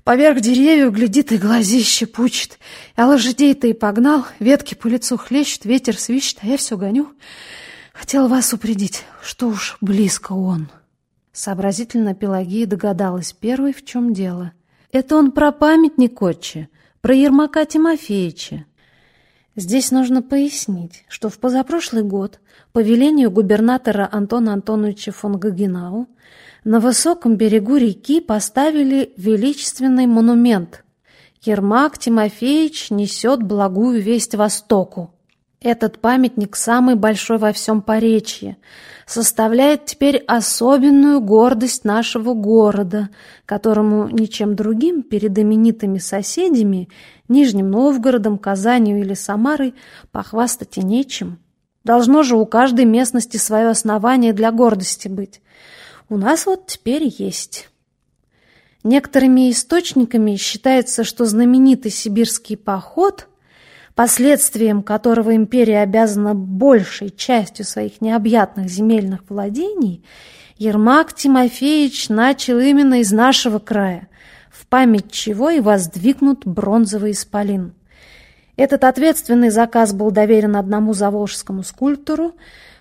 Поверх деревьев глядит и глазище пучит. А лошадей-то и погнал, ветки по лицу хлещут, ветер свищет, а я все гоню. Хотел вас упредить, что уж близко он. Сообразительно Пелагия догадалась первой, в чем дело. Это он про памятник отче, про Ермака Тимофеевича. Здесь нужно пояснить, что в позапрошлый год по велению губернатора Антона Антоновича фон Гагенау на высоком берегу реки поставили величественный монумент «Ермак Тимофеевич несет благую весть Востоку». Этот памятник самый большой во всем Поречье, составляет теперь особенную гордость нашего города, которому ничем другим перед именитыми соседями, Нижним Новгородом, Казанью или Самарой, похвастать и нечем. Должно же у каждой местности свое основание для гордости быть. У нас вот теперь есть. Некоторыми источниками считается, что знаменитый сибирский поход, последствием которого империя обязана большей частью своих необъятных земельных владений, Ермак Тимофеевич начал именно из нашего края, в память чего и воздвигнут бронзовый исполин. Этот ответственный заказ был доверен одному заволжскому скульптору,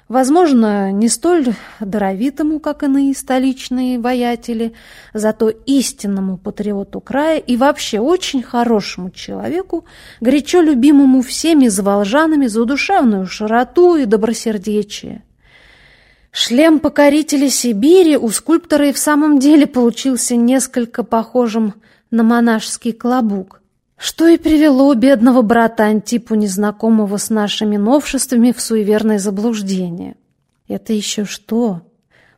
возможно, не столь даровитому, как иные столичные воятели, зато истинному патриоту края и вообще очень хорошему человеку, горячо любимому всеми заволжанами за душевную широту и добросердечие. Шлем покорителя Сибири у скульптора и в самом деле получился несколько похожим на монашеский клобук. Что и привело бедного брата Антипу, незнакомого с нашими новшествами, в суеверное заблуждение. Это еще что?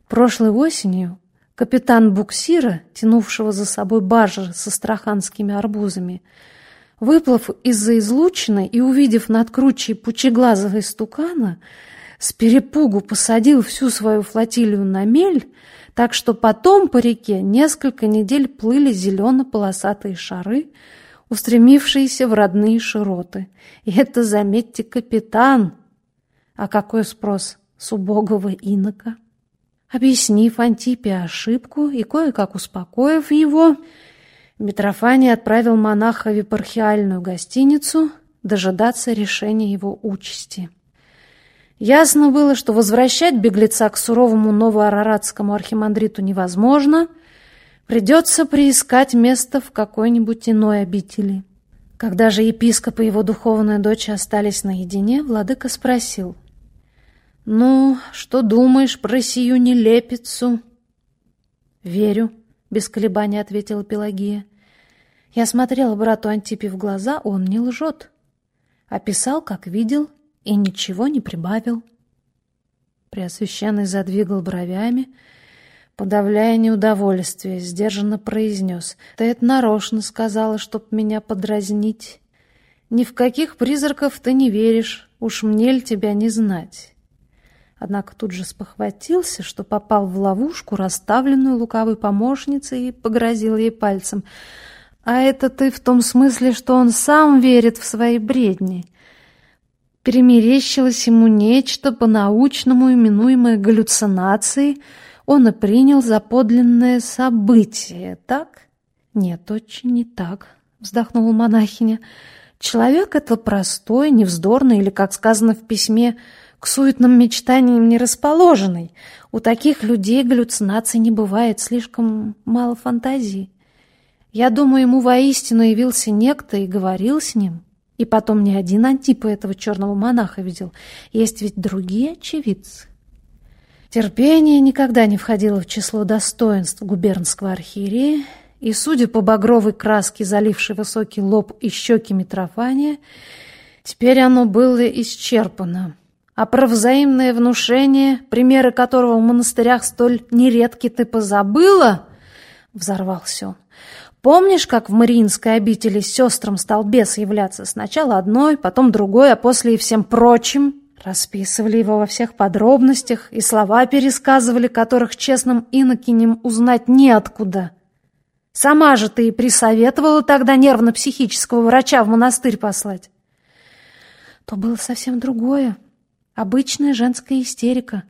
Прошлой осенью капитан буксира, тянувшего за собой баржи со страханскими арбузами, выплыв из-за излучины и увидев над кручей пучеглазого истукана, с перепугу посадил всю свою флотилию на мель, так что потом по реке несколько недель плыли зелено-полосатые шары, устремившиеся в родные широты. И это, заметьте, капитан. А какой спрос с убогого инока? Объяснив Антипе ошибку и кое-как успокоив его, Митрофаний отправил монаха в епархиальную гостиницу дожидаться решения его участи. Ясно было, что возвращать беглеца к суровому новоараратскому архимандриту невозможно — Придется приискать место в какой-нибудь иной обители. Когда же епископ и его духовная дочь остались наедине, владыка спросил. «Ну, что думаешь про сию нелепицу?» «Верю», — без колебаний ответила Пелагия. Я смотрела брату Антипе в глаза, он не лжет. Описал, как видел, и ничего не прибавил. Преосвященный задвигал бровями, подавляя неудовольствие, сдержанно произнес. «Ты это нарочно сказала, чтоб меня подразнить. Ни в каких призраков ты не веришь, уж мне ли тебя не знать?» Однако тут же спохватился, что попал в ловушку, расставленную лукавой помощницей, и погрозил ей пальцем. «А это ты в том смысле, что он сам верит в свои бредни?» Перемерещилось ему нечто по-научному именуемое галлюцинацией, он и принял за подлинное событие, так? Нет, очень не так, вздохнула монахиня. Человек — это простой, невздорный или, как сказано в письме, к суетным мечтаниям не расположенный. У таких людей галлюцинаций не бывает, слишком мало фантазии. Я думаю, ему воистину явился некто и говорил с ним. И потом не один Антипа этого черного монаха видел. Есть ведь другие очевидцы. Терпение никогда не входило в число достоинств губернского архиерея, и, судя по багровой краске, залившей высокий лоб и щеки Митрофания, теперь оно было исчерпано. А про взаимное внушение, примеры которого в монастырях столь нередки, ты позабыла? Взорвался он. Помнишь, как в Мариинской обители сестрам стал бес являться? Сначала одной, потом другой, а после и всем прочим. Расписывали его во всех подробностях и слова пересказывали, которых честным инокиням узнать неоткуда. Сама же ты и присоветовала тогда нервно-психического врача в монастырь послать. То было совсем другое. Обычная женская истерика,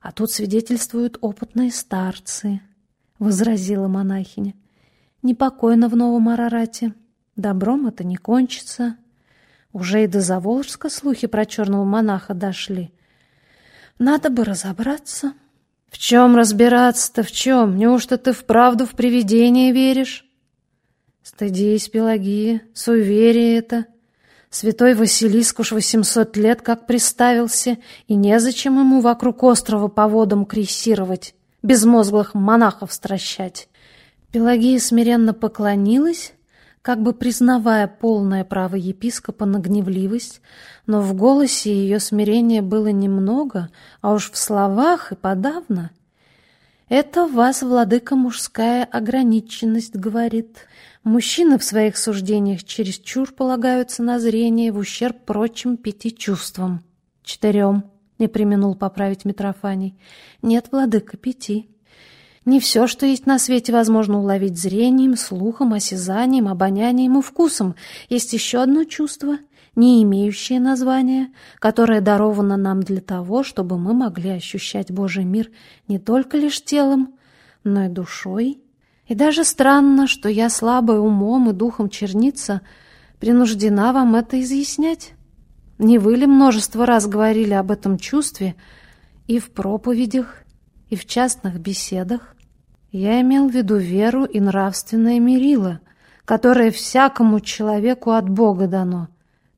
а тут свидетельствуют опытные старцы, — возразила монахиня. Непокойно в Новом Арарате. Добром это не кончится. Уже и до Заволжска слухи про черного монаха дошли. Надо бы разобраться. В чем разбираться-то, в чем? Неужто ты вправду в привидения веришь? Стыдись, Пелагия, суеверие это — Святой Василиск уж восемьсот лет как приставился, и незачем ему вокруг острова по водам крейсировать, безмозглых монахов стращать. Пелагея смиренно поклонилась, как бы признавая полное право епископа на гневливость, но в голосе ее смирения было немного, а уж в словах и подавно. «Это вас, владыка, мужская ограниченность, — говорит. Мужчины в своих суждениях чересчур полагаются на зрение в ущерб прочим пяти чувствам. Четырем, — не применул поправить Митрофаний. Нет, владыка, пяти. Не все, что есть на свете, возможно уловить зрением, слухом, осязанием, обонянием и вкусом. Есть еще одно чувство, не имеющее названия, которое даровано нам для того, чтобы мы могли ощущать Божий мир не только лишь телом, но и душой и даже странно, что я слабая умом и духом черница принуждена вам это изъяснять. Не вы ли множество раз говорили об этом чувстве и в проповедях, и в частных беседах? Я имел в виду веру и нравственное мерило, которое всякому человеку от Бога дано.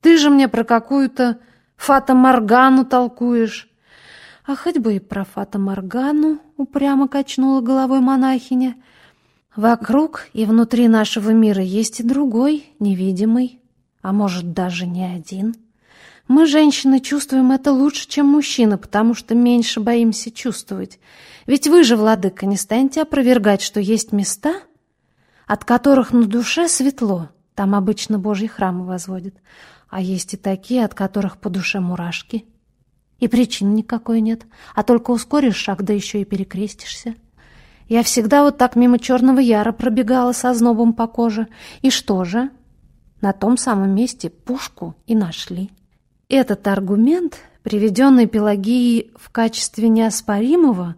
Ты же мне про какую-то фата-моргану толкуешь. А хоть бы и про фата-моргану, упрямо качнула головой монахиня — Вокруг и внутри нашего мира есть и другой, невидимый, а может даже не один. Мы, женщины, чувствуем это лучше, чем мужчины, потому что меньше боимся чувствовать. Ведь вы же, владыка, не станете опровергать, что есть места, от которых на душе светло, там обычно Божьи храмы возводят, а есть и такие, от которых по душе мурашки. И причин никакой нет, а только ускоришь шаг, да еще и перекрестишься. Я всегда вот так мимо черного яра пробегала со знобом по коже. И что же? На том самом месте пушку и нашли. Этот аргумент, приведенный Пелагией в качестве неоспоримого,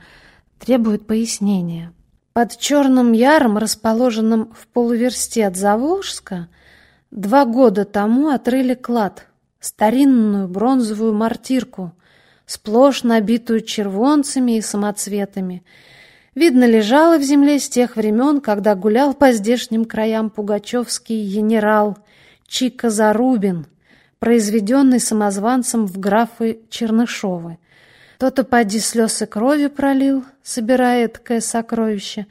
требует пояснения. Под Черным Яром, расположенным в полуверсте от Заволжска, два года тому отрыли клад, старинную бронзовую мартирку, сплошь набитую червонцами и самоцветами — Видно, лежала в земле с тех времен, когда гулял по здешним краям пугачевский генерал Чика Зарубин, произведенный самозванцем в графы Чернышовы. Тот-то поди слез и крови пролил, собирая такое сокровище.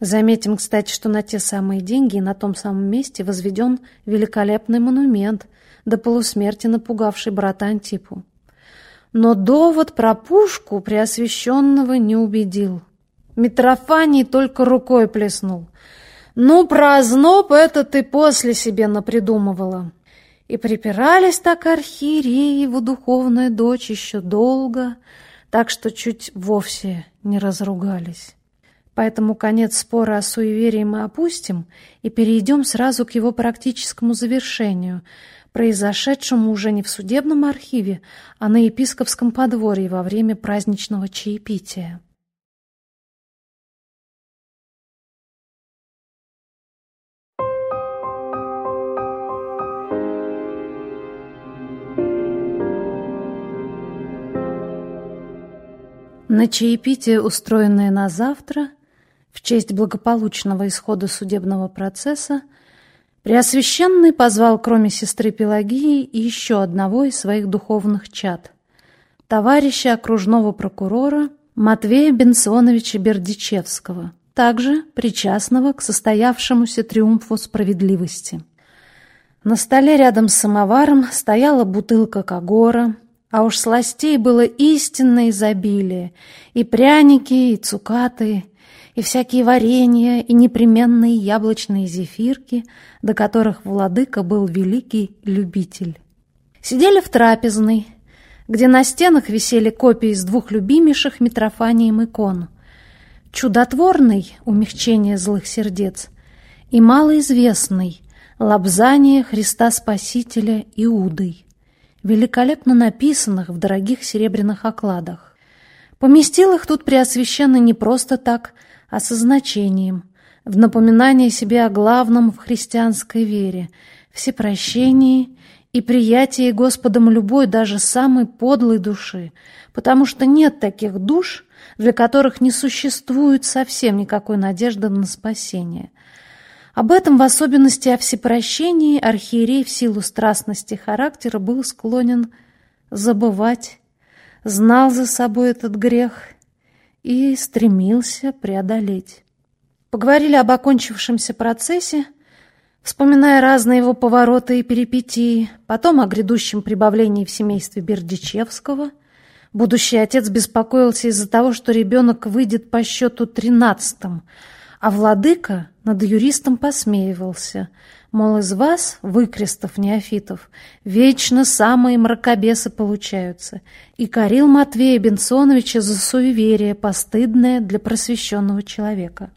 Заметим, кстати, что на те самые деньги и на том самом месте возведен великолепный монумент, до полусмерти напугавший брата Антипу. Но довод про пушку Преосвященного не убедил. Митрофаний только рукой плеснул. «Ну, про озноб это ты после себе напридумывала». И припирались так архиереи его духовная дочь еще долго, так что чуть вовсе не разругались. Поэтому конец спора о суеверии мы опустим и перейдем сразу к его практическому завершению, произошедшему уже не в судебном архиве, а на епископском подворье во время праздничного чаепития. На чаепитие, устроенное на завтра, в честь благополучного исхода судебного процесса, Преосвященный позвал, кроме сестры Пелагии, еще одного из своих духовных чад, товарища окружного прокурора Матвея Бенсоновича Бердичевского, также причастного к состоявшемуся триумфу справедливости. На столе рядом с самоваром стояла бутылка Кагора, а уж сластей было истинное изобилие, и пряники, и цукаты, и всякие варенья, и непременные яблочные зефирки, до которых владыка был великий любитель. Сидели в трапезной, где на стенах висели копии из двух любимейших Митрофанием икон. Чудотворный «Умягчение злых сердец» и малоизвестный «Лобзание Христа Спасителя Иудой» великолепно написанных в дорогих серебряных окладах. Поместил их тут Преосвященный не просто так, а со значением, в напоминание себе о главном в христианской вере, всепрощении и приятии Господом любой, даже самой подлой души, потому что нет таких душ, для которых не существует совсем никакой надежды на спасение – об этом, в особенности о всепрощении, архиерей в силу страстности характера был склонен забывать, знал за собой этот грех и стремился преодолеть. Поговорили об окончившемся процессе, вспоминая разные его повороты и перипетии, потом о грядущем прибавлении в семействе Бердичевского. Будущий отец беспокоился из-за того, что ребенок выйдет по счету тринадцатым, а владыка над юристом посмеивался, мол, из вас, выкрестов неофитов, вечно самые мракобесы получаются, и корил Матвея Бенсоновича за суеверие, постыдное для просвещенного человека.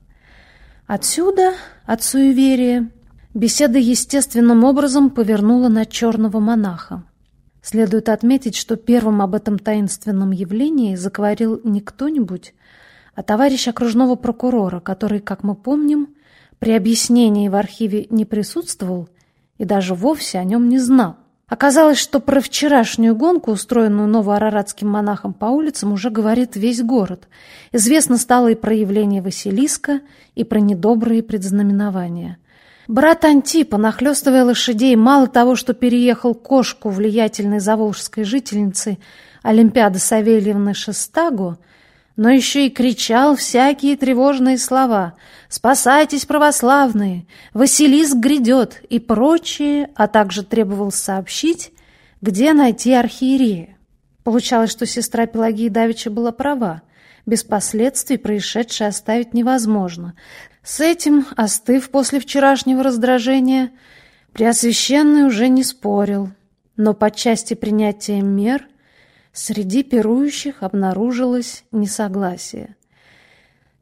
Отсюда, от суеверия, беседа естественным образом повернула на черного монаха. Следует отметить, что первым об этом таинственном явлении заговорил не кто-нибудь, а товарищ окружного прокурора, который, как мы помним, при объяснении в архиве не присутствовал и даже вовсе о нем не знал. Оказалось, что про вчерашнюю гонку, устроенную новоараратским монахом по улицам, уже говорит весь город. Известно стало и про явление Василиска, и про недобрые предзнаменования. Брат Антипа, нахлёстывая лошадей, мало того, что переехал кошку влиятельной заволжской жительницы Олимпиады Савельевны Шестаго, но еще и кричал всякие тревожные слова «Спасайтесь, православные! Василиск грядет!» и прочее, а также требовал сообщить, где найти архиерея. Получалось, что сестра Пелагии Давича была права. Без последствий происшедшее оставить невозможно. С этим, остыв после вчерашнего раздражения, Преосвященный уже не спорил, но по части принятия мер – Среди пирующих обнаружилось несогласие.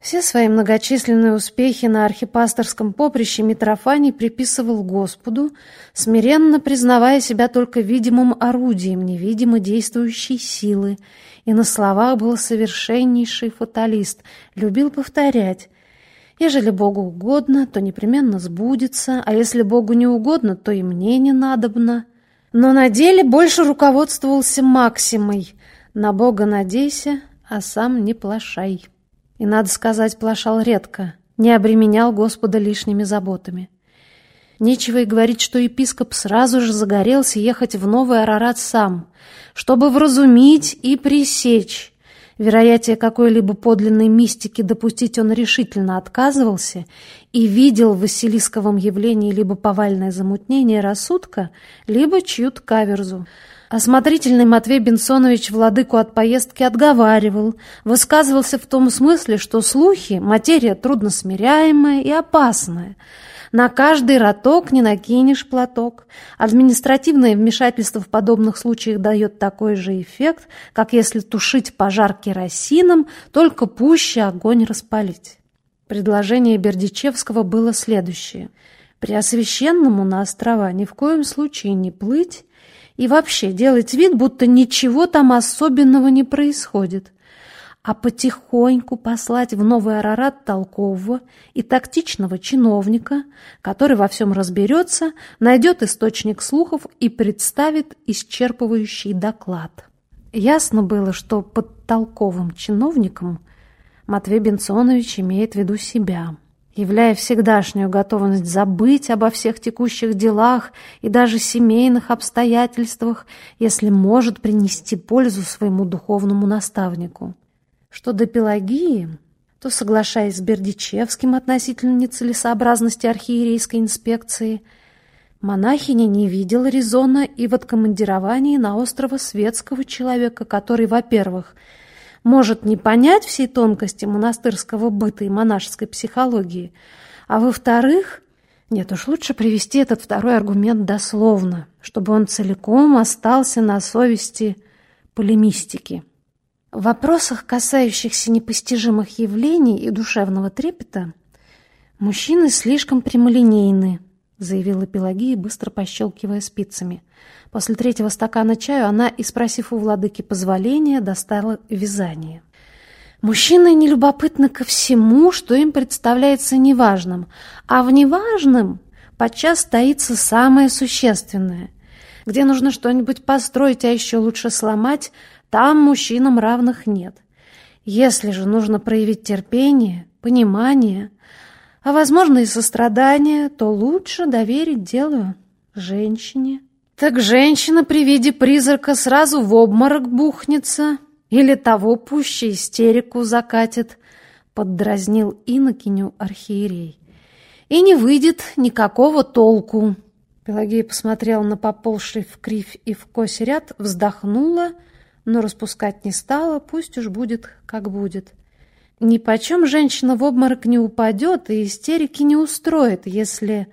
Все свои многочисленные успехи на архипасторском поприще Митрофаний приписывал Господу, смиренно признавая себя только видимым орудием невидимо действующей силы, и на словах был совершеннейший фаталист, любил повторять «Ежели Богу угодно, то непременно сбудется, а если Богу не угодно, то и мне не надобно» но на деле больше руководствовался Максимой «На Бога надейся, а сам не плашай». И, надо сказать, плашал редко, не обременял Господа лишними заботами. Нечего и говорить, что епископ сразу же загорелся ехать в Новый Арарат сам, чтобы вразумить и пресечь. Вероятие какой-либо подлинной мистики допустить он решительно отказывался и видел в Василисковом явлении либо повальное замутнение рассудка, либо чью-то каверзу. Осмотрительный Матвей Бенсонович владыку от поездки отговаривал, высказывался в том смысле, что слухи – материя трудносмиряемая и опасная. На каждый роток не накинешь платок. Административное вмешательство в подобных случаях дает такой же эффект, как если тушить пожар керосином, только пуще огонь распалить. Предложение Бердичевского было следующее. Преосвященному на острова ни в коем случае не плыть, и вообще делать вид, будто ничего там особенного не происходит, а потихоньку послать в Новый Арарат толкового и тактичного чиновника, который во всем разберется, найдет источник слухов и представит исчерпывающий доклад. Ясно было, что под толковым чиновником Матвей Бенционович имеет в виду себя – являя всегдашнюю готовность забыть обо всех текущих делах и даже семейных обстоятельствах, если может принести пользу своему духовному наставнику. Что до Пелагии, то, соглашаясь с Бердичевским относительно нецелесообразности архиерейской инспекции, монахиня не видела резона и в откомандировании на острова светского человека, который, во-первых, может не понять всей тонкости монастырского быта и монашеской психологии, а во-вторых, нет уж лучше привести этот второй аргумент дословно, чтобы он целиком остался на совести полемистики. В вопросах, касающихся непостижимых явлений и душевного трепета, мужчины слишком прямолинейны, заявила Пелагия, быстро пощелкивая спицами – После третьего стакана чаю она, и спросив у владыки позволения, достала вязание. Мужчины нелюбопытны ко всему, что им представляется неважным, а в неважном подчас стоится самое существенное. Где нужно что-нибудь построить, а еще лучше сломать, там мужчинам равных нет. Если же нужно проявить терпение, понимание, а, возможно, и сострадание, то лучше доверить делу женщине. Так женщина при виде призрака сразу в обморок бухнется или того пуще истерику закатит, поддразнил инокиню архиерей. И не выйдет никакого толку. Пелагея посмотрела на поползший в кривь и в кось ряд, вздохнула, но распускать не стала, пусть уж будет, как будет. Ни почем женщина в обморок не упадет и истерики не устроит, если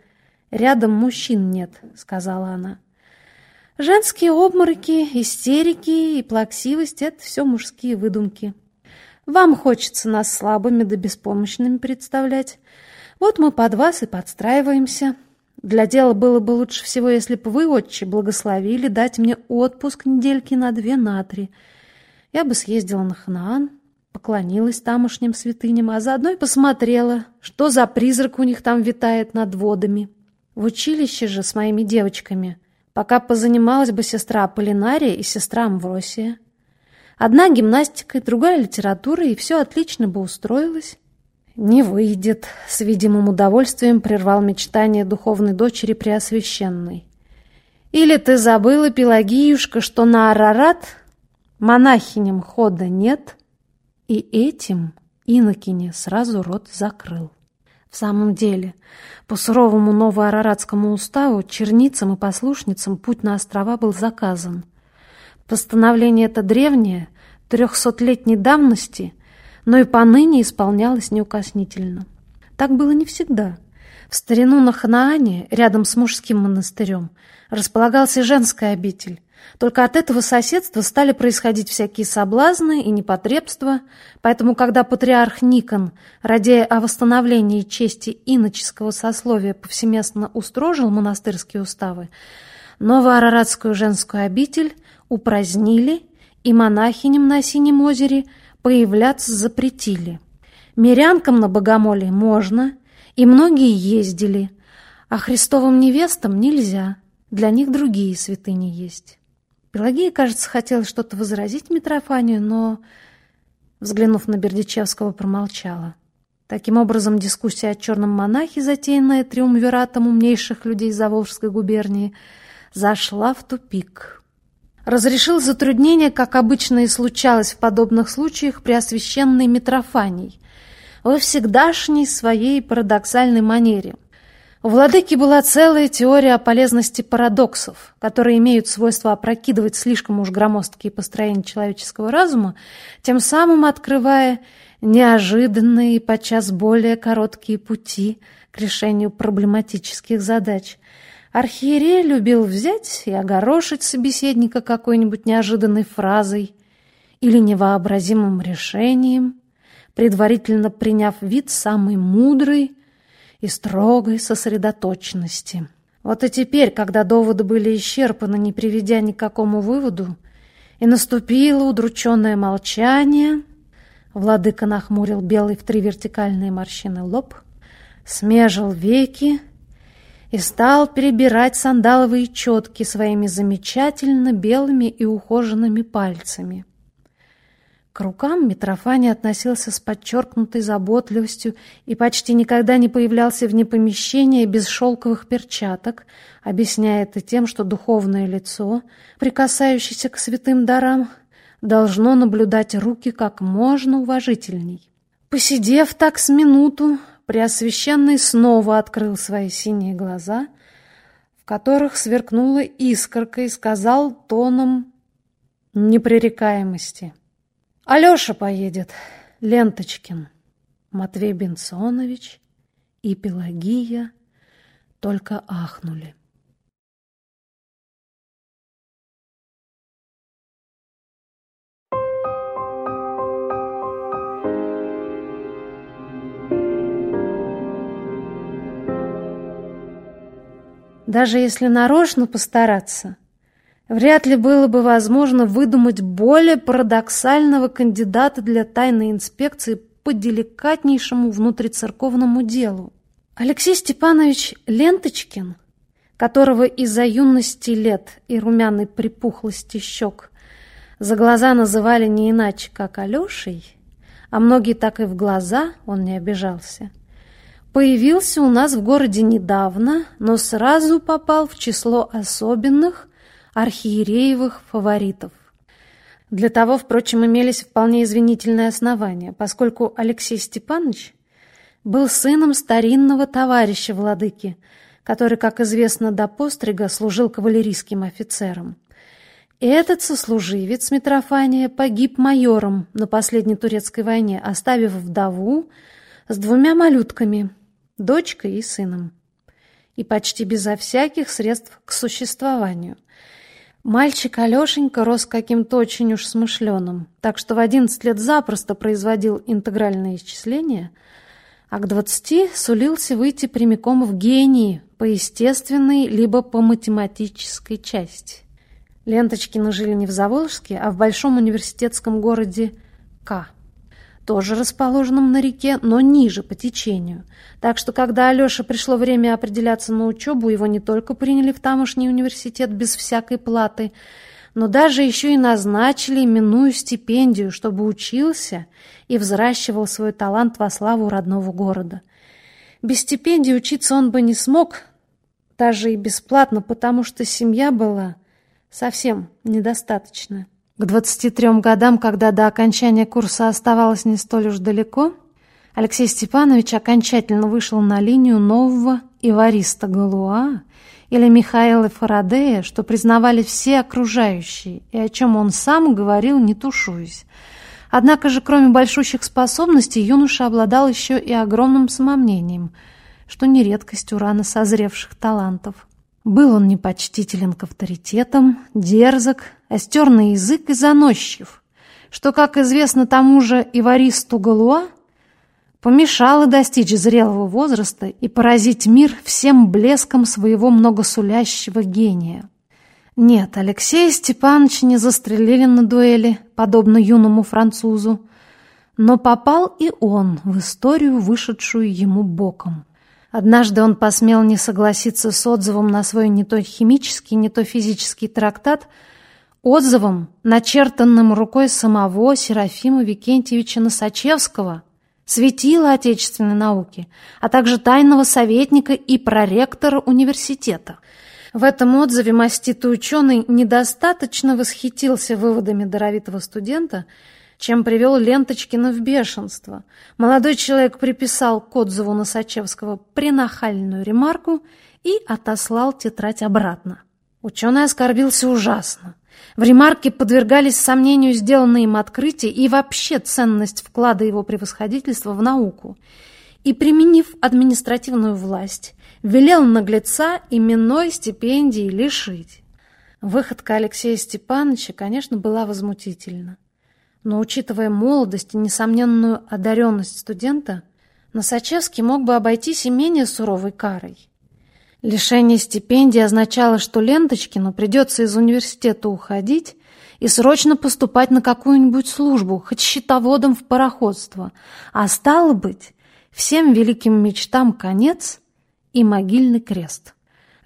рядом мужчин нет, сказала она. Женские обмороки, истерики и плаксивость — это все мужские выдумки. Вам хочется нас слабыми да беспомощными представлять. Вот мы под вас и подстраиваемся. Для дела было бы лучше всего, если бы вы, отче, благословили дать мне отпуск недельки на две, на три. Я бы съездила на Ханаан, поклонилась тамошним святыням, а заодно и посмотрела, что за призрак у них там витает над водами. В училище же с моими девочками пока позанималась бы сестра Аполлинария и сестра Амвросия. Одна гимнастикой, другая литературой, и все отлично бы устроилось. «Не выйдет», — с видимым удовольствием прервал мечтание духовной дочери Преосвященной. «Или ты забыла, Пелагиюшка, что на Арарат монахиням хода нет?» И этим инокине сразу рот закрыл. В самом деле, по суровому новоараратскому уставу черницам и послушницам путь на острова был заказан. Постановление это древнее, трехсотлетней давности, но и поныне исполнялось неукоснительно. Так было не всегда. В старину на Ханаане, рядом с мужским монастырем, располагался женская обитель, только от этого соседства стали происходить всякие соблазны и непотребства, поэтому, когда патриарх Никон, ради о восстановлении чести иноческого сословия, повсеместно устрожил монастырские уставы, новоараратскую женскую обитель упразднили и монахиням на Синем озере появляться запретили. Мирянкам на богомоле можно, и многие ездили, а христовым невестам нельзя, для них другие святыни есть. Пелагея, кажется, хотела что-то возразить Митрофанию, но, взглянув на Бердичевского, промолчала. Таким образом, дискуссия о черном монахе, затеянная триумвиратом умнейших людей Заволжской губернии, зашла в тупик. Разрешил затруднение, как обычно и случалось в подобных случаях, при освященной Митрофаний, во всегдашней своей парадоксальной манере. У владыки была целая теория о полезности парадоксов, которые имеют свойство опрокидывать слишком уж громоздкие построения человеческого разума, тем самым открывая неожиданные и подчас более короткие пути к решению проблематических задач. Архиерей любил взять и огорошить собеседника какой-нибудь неожиданной фразой или невообразимым решением, предварительно приняв вид самый мудрый и строгой сосредоточенности. Вот и теперь, когда доводы были исчерпаны, не приведя ни к какому выводу, и наступило удрученное молчание, владыка нахмурил белый в три вертикальные морщины лоб, смежил веки и стал перебирать сандаловые четки своими замечательно белыми и ухоженными пальцами. К рукам Митрофаний относился с подчеркнутой заботливостью и почти никогда не появлялся вне помещения без шелковых перчаток, объясняя это тем, что духовное лицо, прикасающееся к святым дарам, должно наблюдать руки как можно уважительней. Посидев так с минуту, Преосвященный снова открыл свои синие глаза, в которых сверкнула искорка и сказал тоном непререкаемости — Алёша поедет, Ленточкин, Матвей Бенсонович и Пелагия только ахнули. Даже если нарочно постараться, Вряд ли было бы возможно выдумать более парадоксального кандидата для тайной инспекции по деликатнейшему внутрицерковному делу. Алексей Степанович Ленточкин, которого из-за юности лет и румяной припухлости щек за глаза называли не иначе, как Алешей, а многие так и в глаза, он не обижался, появился у нас в городе недавно, но сразу попал в число особенных, архиереевых фаворитов. Для того, впрочем, имелись вполне извинительные основания, поскольку Алексей Степанович был сыном старинного товарища владыки, который, как известно, до пострига служил кавалерийским офицером. Этот сослуживец Митрофания погиб майором на последней турецкой войне, оставив вдову с двумя малютками, дочкой и сыном, и почти безо всяких средств к существованию – Мальчик Алешенька рос каким-то очень уж смышленым, так что в 11 лет запросто производил интегральные исчисления, а к 20 сулился выйти прямиком в гении по естественной либо по математической части. Ленточкины жили не в Заволжске, а в большом университетском городе К тоже расположенном на реке, но ниже по течению. Так что, когда Алёше пришло время определяться на учебу, его не только приняли в тамошний университет без всякой платы, но даже еще и назначили именную стипендию, чтобы учился и взращивал свой талант во славу родного города. Без стипендии учиться он бы не смог, даже и бесплатно, потому что семья была совсем недостаточная. К 23 годам, когда до окончания курса оставалось не столь уж далеко, Алексей Степанович окончательно вышел на линию нового Ивариста Галуа или Михаила Фарадея, что признавали все окружающие, и о чем он сам говорил, не тушуясь. Однако же, кроме большущих способностей, юноша обладал еще и огромным самомнением, что не редкость у рано созревших талантов. Был он непочтителен к авторитетам, дерзок, остер язык и заносчив, что, как известно тому же Иваристу Галуа, помешало достичь зрелого возраста и поразить мир всем блеском своего многосулящего гения. Нет, Алексея Степановича не застрелили на дуэли, подобно юному французу, но попал и он в историю, вышедшую ему боком. Однажды он посмел не согласиться с отзывом на свой не то химический, не то физический трактат, отзывом, начертанным рукой самого Серафима Викентьевича Носачевского, светила отечественной науки, а также тайного советника и проректора университета. В этом отзыве маститый ученый недостаточно восхитился выводами даровитого студента, чем привел Ленточкина в бешенство. Молодой человек приписал к отзыву Носачевского принахальную ремарку и отослал тетрадь обратно. Ученый оскорбился ужасно. В ремарке подвергались сомнению сделанные им открытия и вообще ценность вклада его превосходительства в науку. И, применив административную власть, велел наглеца именной стипендии лишить. Выходка Алексея Степановича, конечно, была возмутительна. Но, учитывая молодость и несомненную одаренность студента, Носачевский мог бы обойтись и менее суровой карой. Лишение стипендии означало, что Ленточкину придется из университета уходить и срочно поступать на какую-нибудь службу, хоть счетоводом в пароходство. А стало быть, всем великим мечтам конец и могильный крест.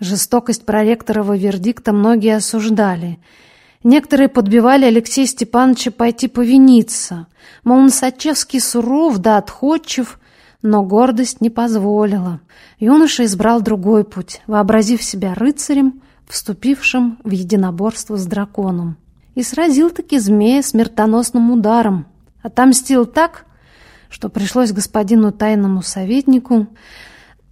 Жестокость проректорова вердикта многие осуждали. Некоторые подбивали Алексея Степановича пойти повиниться. Мол, Носачевский суров да отходчив, но гордость не позволила. Юноша избрал другой путь, вообразив себя рыцарем, вступившим в единоборство с драконом. И сразил-таки змея смертоносным ударом. Отомстил так, что пришлось господину тайному советнику...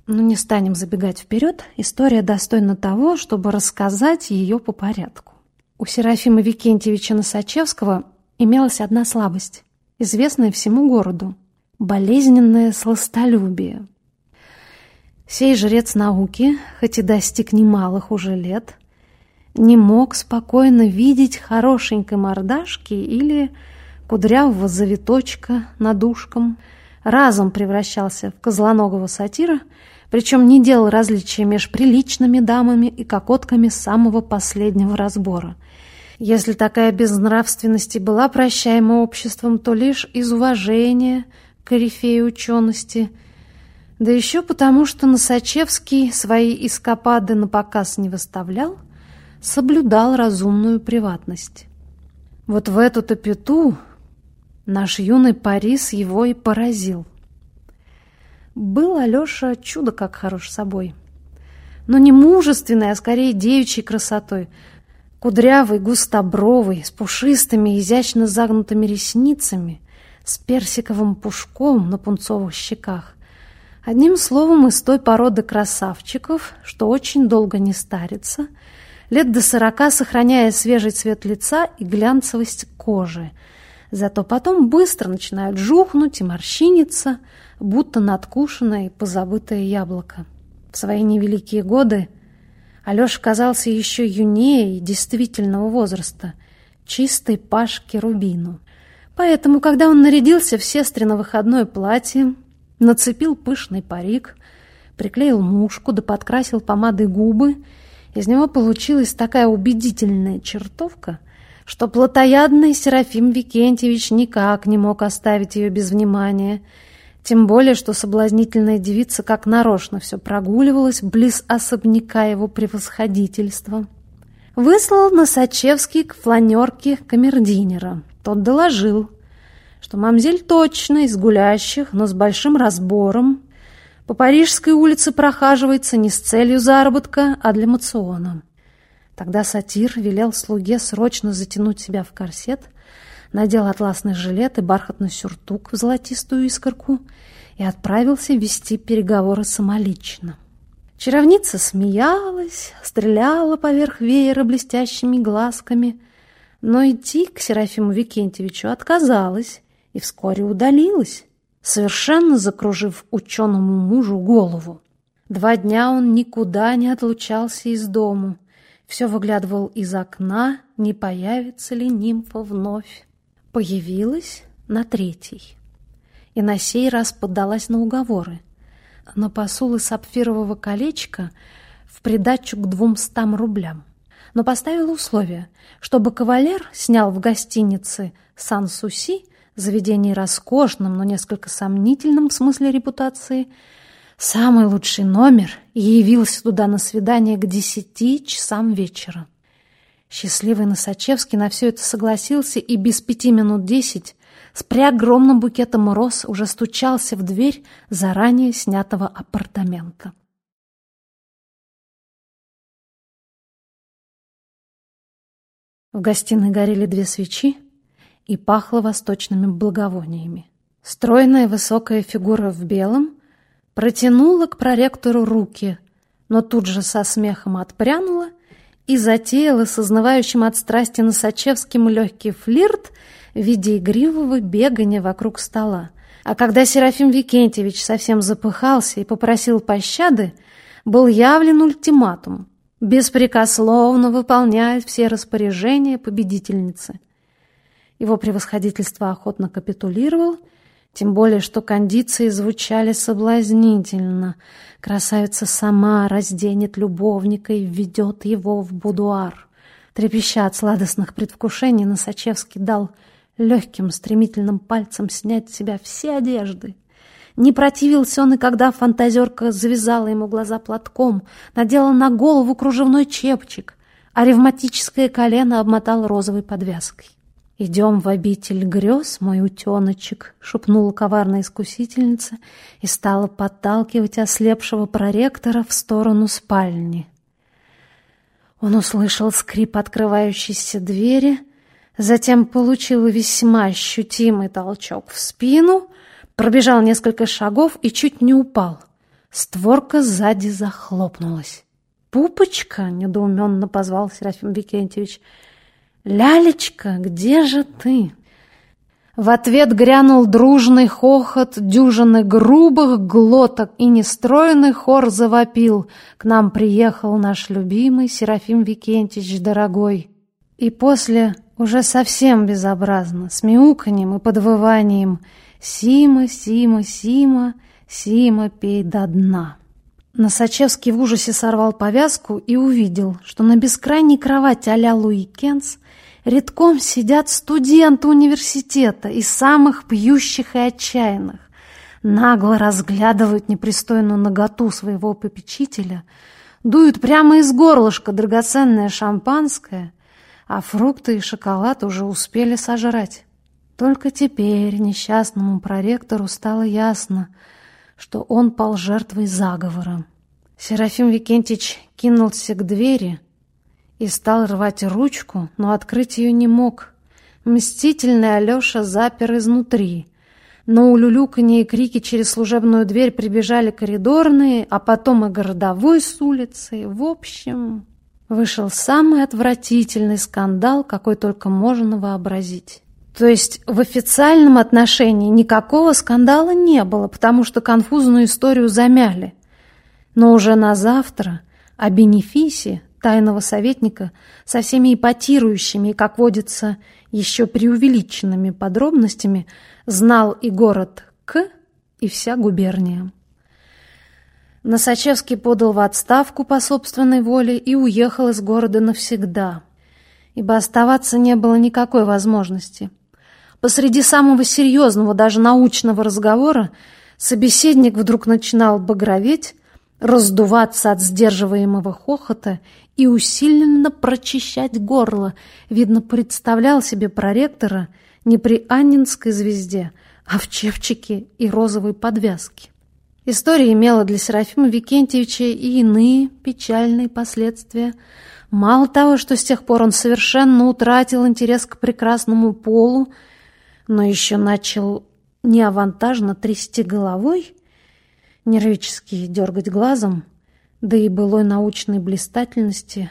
Но ну, не станем забегать вперед, история достойна того, чтобы рассказать ее по порядку. У Серафима Викентьевича Носачевского имелась одна слабость, известная всему городу болезненное сластолюбие. Сей жрец науки, хоть и достиг немалых уже лет, не мог спокойно видеть хорошенькой мордашки или кудрявого завиточка над ушком, разом превращался в козлоногого сатира, причем не делал различия между приличными дамами и кокотками самого последнего разбора. Если такая безнравственность и была прощаема обществом, то лишь из уважения – корифея учености, да еще потому, что Носачевский свои эскапады на показ не выставлял, соблюдал разумную приватность. Вот в эту-то наш юный Парис его и поразил. Был Алеша чудо как хорош собой. Но не мужественный, а скорее девичьей красотой. Кудрявый, густобровый, с пушистыми, изящно загнутыми ресницами, с персиковым пушком на пунцовых щеках. Одним словом, из той породы красавчиков, что очень долго не старится, лет до сорока сохраняя свежий цвет лица и глянцевость кожи. Зато потом быстро начинают жухнуть и морщиниться, будто надкушенное и позабытое яблоко. В свои невеликие годы Алеша казался еще юнее и действительного возраста, чистой Пашке Рубину. Поэтому, когда он нарядился в сестрино выходное платье, нацепил пышный парик, приклеил мушку да подкрасил помадой губы, из него получилась такая убедительная чертовка, что плотоядный Серафим Викентьевич никак не мог оставить ее без внимания, тем более, что соблазнительная девица как нарочно все прогуливалась близ особняка его превосходительства. Выслал Носачевский к фланерке камердинера — тот доложил, что мамзель точно из гулящих, но с большим разбором, по Парижской улице прохаживается не с целью заработка, а для мациона. Тогда сатир велел слуге срочно затянуть себя в корсет, надел атласный жилет и бархатный сюртук в золотистую искорку и отправился вести переговоры самолично. Чаровница смеялась, стреляла поверх веера блестящими глазками — но идти к Серафиму Викентьевичу отказалась и вскоре удалилась, совершенно закружив ученому мужу голову. Два дня он никуда не отлучался из дому, все выглядывал из окна, не появится ли нимфа вновь. Появилась на третий. И на сей раз поддалась на уговоры. На посулы сапфирового колечка в придачу к двумстам рублям но поставила условие, чтобы кавалер снял в гостинице Сан-Суси, заведении роскошном, но несколько сомнительном в смысле репутации, самый лучший номер и явился туда на свидание к десяти часам вечера. Счастливый Носачевский на все это согласился и без пяти минут десять с преогромным букетом роз уже стучался в дверь заранее снятого апартамента. В гостиной горели две свечи, и пахло восточными благовониями. Стройная высокая фигура в белом протянула к проректору руки, но тут же со смехом отпрянула и затеяла сознавающим от страсти Носачевским легкий флирт в виде игривого бегания вокруг стола. А когда Серафим Викентьевич совсем запыхался и попросил пощады, был явлен ультиматум беспрекословно выполняет все распоряжения победительницы. Его превосходительство охотно капитулировал, тем более, что кондиции звучали соблазнительно. Красавица сама разденет любовника и введет его в будуар. Трепеща от сладостных предвкушений, Носачевский дал легким стремительным пальцем снять с себя все одежды. Не противился он и когда фантазерка завязала ему глаза платком, надела на голову кружевной чепчик, а ревматическое колено обмотал розовой подвязкой. «Идем в обитель грез, мой утеночек», — шепнула коварная искусительница и стала подталкивать ослепшего проректора в сторону спальни. Он услышал скрип открывающейся двери, затем получил весьма ощутимый толчок в спину, пробежал несколько шагов и чуть не упал. Створка сзади захлопнулась. «Пупочка!» — недоуменно позвал Серафим Викентьевич — «Лялечка, где же ты?» В ответ грянул дружный хохот дюжины грубых глоток, и нестроенный хор завопил. К нам приехал наш любимый Серафим Викентьевич дорогой. И после уже совсем безобразно, с мяуканьем и подвыванием «Сима, Сима, Сима, Сима, пей до дна». Носачевский в ужасе сорвал повязку и увидел, что на бескрайней кровати а-ля Луи Кенс Редком сидят студенты университета из самых пьющих и отчаянных. Нагло разглядывают непристойную наготу своего попечителя, дуют прямо из горлышка драгоценное шампанское, а фрукты и шоколад уже успели сожрать. Только теперь несчастному проректору стало ясно, что он пал жертвой заговора. Серафим Викентьевич кинулся к двери, и стал рвать ручку, но открыть ее не мог. Мстительный Алеша запер изнутри. Но улюлюканье и крики через служебную дверь прибежали коридорные, а потом и городовой с улицы. В общем, вышел самый отвратительный скандал, какой только можно вообразить. То есть в официальном отношении никакого скандала не было, потому что конфузную историю замяли. Но уже на завтра о бенефисе тайного советника со всеми ипотирующими и, как водится, еще преувеличенными подробностями знал и город К, и вся губерния. Носачевский подал в отставку по собственной воле и уехал из города навсегда, ибо оставаться не было никакой возможности. Посреди самого серьезного, даже научного разговора собеседник вдруг начинал багроветь, раздуваться от сдерживаемого хохота и усиленно прочищать горло. Видно, представлял себе проректора не при Аннинской звезде, а в чепчике и розовой подвязке. История имела для Серафима Викентьевича и иные печальные последствия. Мало того, что с тех пор он совершенно утратил интерес к прекрасному полу, но еще начал неавантажно трясти головой, нервически дергать глазом, да и былой научной блистательности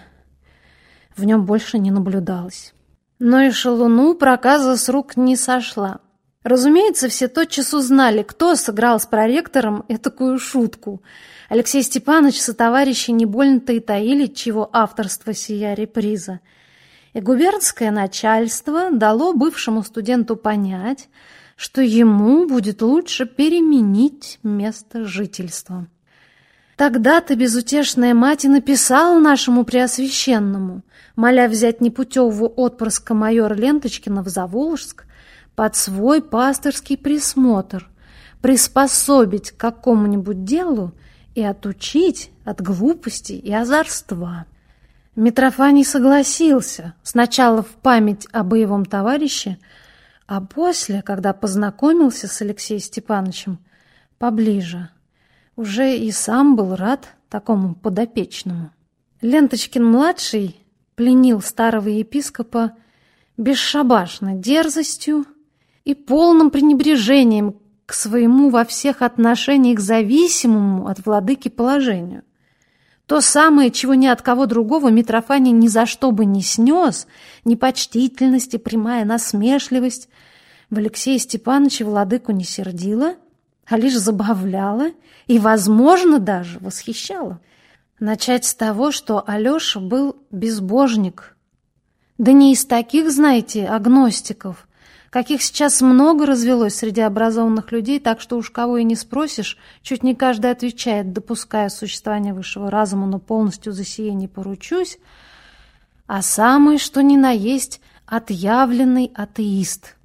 в нем больше не наблюдалось. Но и шалуну проказа с рук не сошла. Разумеется, все тотчас узнали, кто сыграл с проректором такую шутку. Алексей Степанович со товарищи не больно-то и таили, чего авторство сия реприза. И губернское начальство дало бывшему студенту понять, что ему будет лучше переменить место жительства. Тогда-то безутешная мать и написала нашему Преосвященному, моля взять непутевого отпрыска майора Ленточкина в Заволжск под свой пасторский присмотр, приспособить к какому-нибудь делу и отучить от глупости и озорства. Митрофаний согласился, сначала в память о боевом товарище, а после, когда познакомился с Алексеем Степановичем, поближе – уже и сам был рад такому подопечному. Ленточкин-младший пленил старого епископа бесшабашной дерзостью и полным пренебрежением к своему во всех отношениях зависимому от владыки положению. То самое, чего ни от кого другого Митрофаний ни за что бы не снес, непочтительность и прямая насмешливость, в Алексея Степановича владыку не сердила, а лишь забавляла и, возможно, даже восхищала. Начать с того, что Алеша был безбожник. Да не из таких, знаете, агностиков, каких сейчас много развелось среди образованных людей, так что уж кого и не спросишь, чуть не каждый отвечает, допуская существование высшего разума, но полностью за сие не поручусь, а самый, что ни на есть, отъявленный атеист.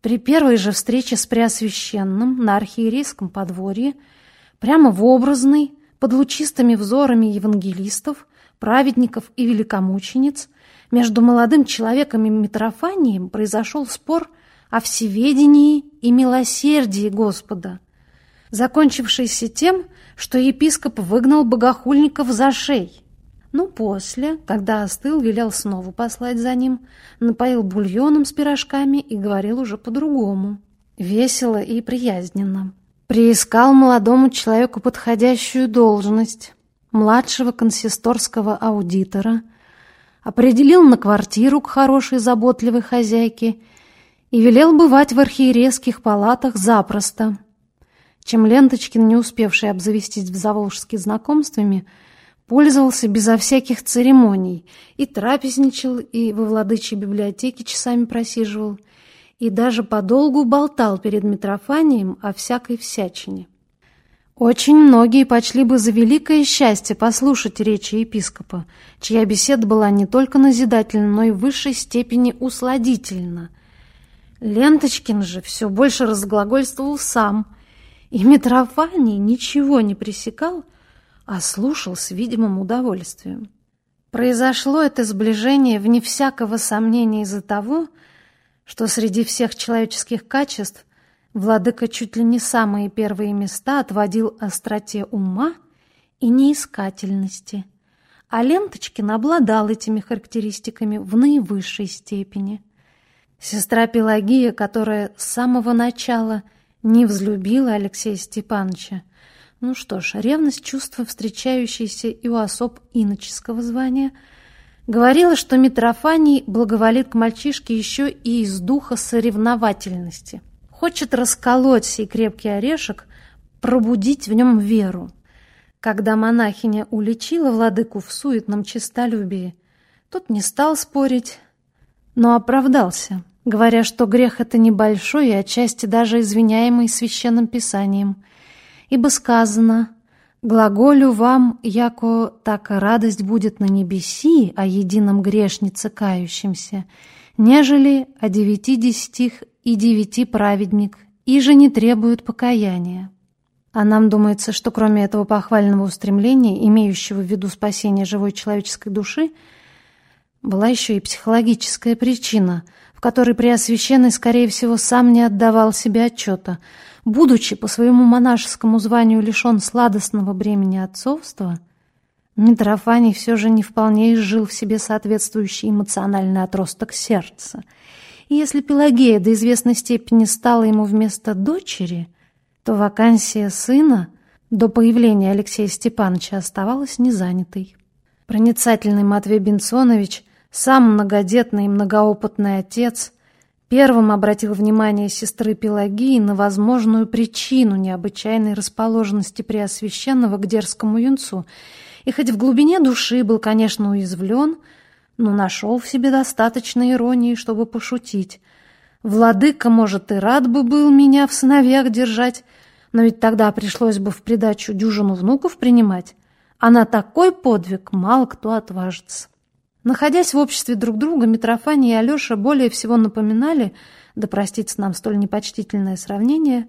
При первой же встрече с Преосвященным на архиерейском подворье, прямо в образный, под лучистыми взорами евангелистов, праведников и великомучениц, между молодым человеком и Митрофанием произошел спор – о всеведении и милосердии Господа, закончившийся тем, что епископ выгнал богохульников за шей. Но после, когда остыл, велел снова послать за ним, напоил бульоном с пирожками и говорил уже по-другому, весело и приязненно. Приискал молодому человеку подходящую должность младшего консисторского аудитора, определил на квартиру к хорошей заботливой хозяйке и велел бывать в архиерейских палатах запросто. Чем Ленточкин, не успевший обзавестись в Заволжске знакомствами, пользовался безо всяких церемоний и трапезничал, и во владычьей библиотеке часами просиживал, и даже подолгу болтал перед Митрофанием о всякой всячине. Очень многие почли бы за великое счастье послушать речи епископа, чья беседа была не только назидательна, но и в высшей степени усладительна – Ленточкин же все больше разглагольствовал сам, и Митрофаний ничего не пресекал, а слушал с видимым удовольствием. Произошло это сближение вне всякого сомнения из-за того, что среди всех человеческих качеств владыка чуть ли не самые первые места отводил остроте ума и неискательности, а Ленточкин обладал этими характеристиками в наивысшей степени – Сестра Пелагия, которая с самого начала не взлюбила Алексея Степановича. Ну что ж, ревность чувства, встречающееся и у особ иноческого звания, говорила, что Митрофаний благоволит к мальчишке еще и из духа соревновательности. Хочет расколоть сей крепкий орешек, пробудить в нем веру. Когда монахиня уличила владыку в суетном честолюбии, тот не стал спорить, но оправдался говоря, что грех это небольшой и отчасти даже извиняемый священным писанием. Ибо сказано «Глаголю вам, яко так радость будет на небеси о едином грешнице кающемся, нежели о девяти десятих и девяти праведник, и же не требуют покаяния». А нам думается, что кроме этого похвального устремления, имеющего в виду спасение живой человеческой души, была еще и психологическая причина – в которой Преосвященный, скорее всего, сам не отдавал себе отчета. Будучи по своему монашескому званию лишен сладостного бремени отцовства, Митрофаний все же не вполне изжил в себе соответствующий эмоциональный отросток сердца. И если Пелагея до известной степени стала ему вместо дочери, то вакансия сына до появления Алексея Степановича оставалась незанятой. Проницательный Матвей Бенсонович сам многодетный и многоопытный отец первым обратил внимание сестры Пелагии на возможную причину необычайной расположенности Преосвященного к дерзкому юнцу, и хоть в глубине души был, конечно, уязвлен, но нашел в себе достаточно иронии, чтобы пошутить. «Владыка, может, и рад бы был меня в сыновьях держать, но ведь тогда пришлось бы в придачу дюжину внуков принимать, а на такой подвиг мало кто отважится». Находясь в обществе друг друга, Митрофания и Алеша более всего напоминали, да простится нам столь непочтительное сравнение,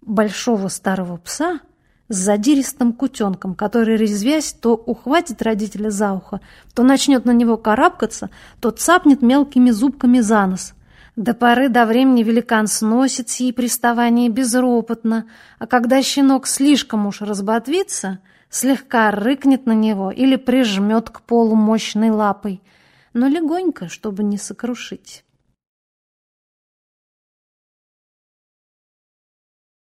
большого старого пса с задиристым кутенком, который, резвясь, то ухватит родителя за ухо, то начнет на него карабкаться, то цапнет мелкими зубками за нос. До поры до времени великан сносит сии приставания безропотно, а когда щенок слишком уж разботвится — слегка рыкнет на него или прижмет к полу мощной лапой, но легонько, чтобы не сокрушить.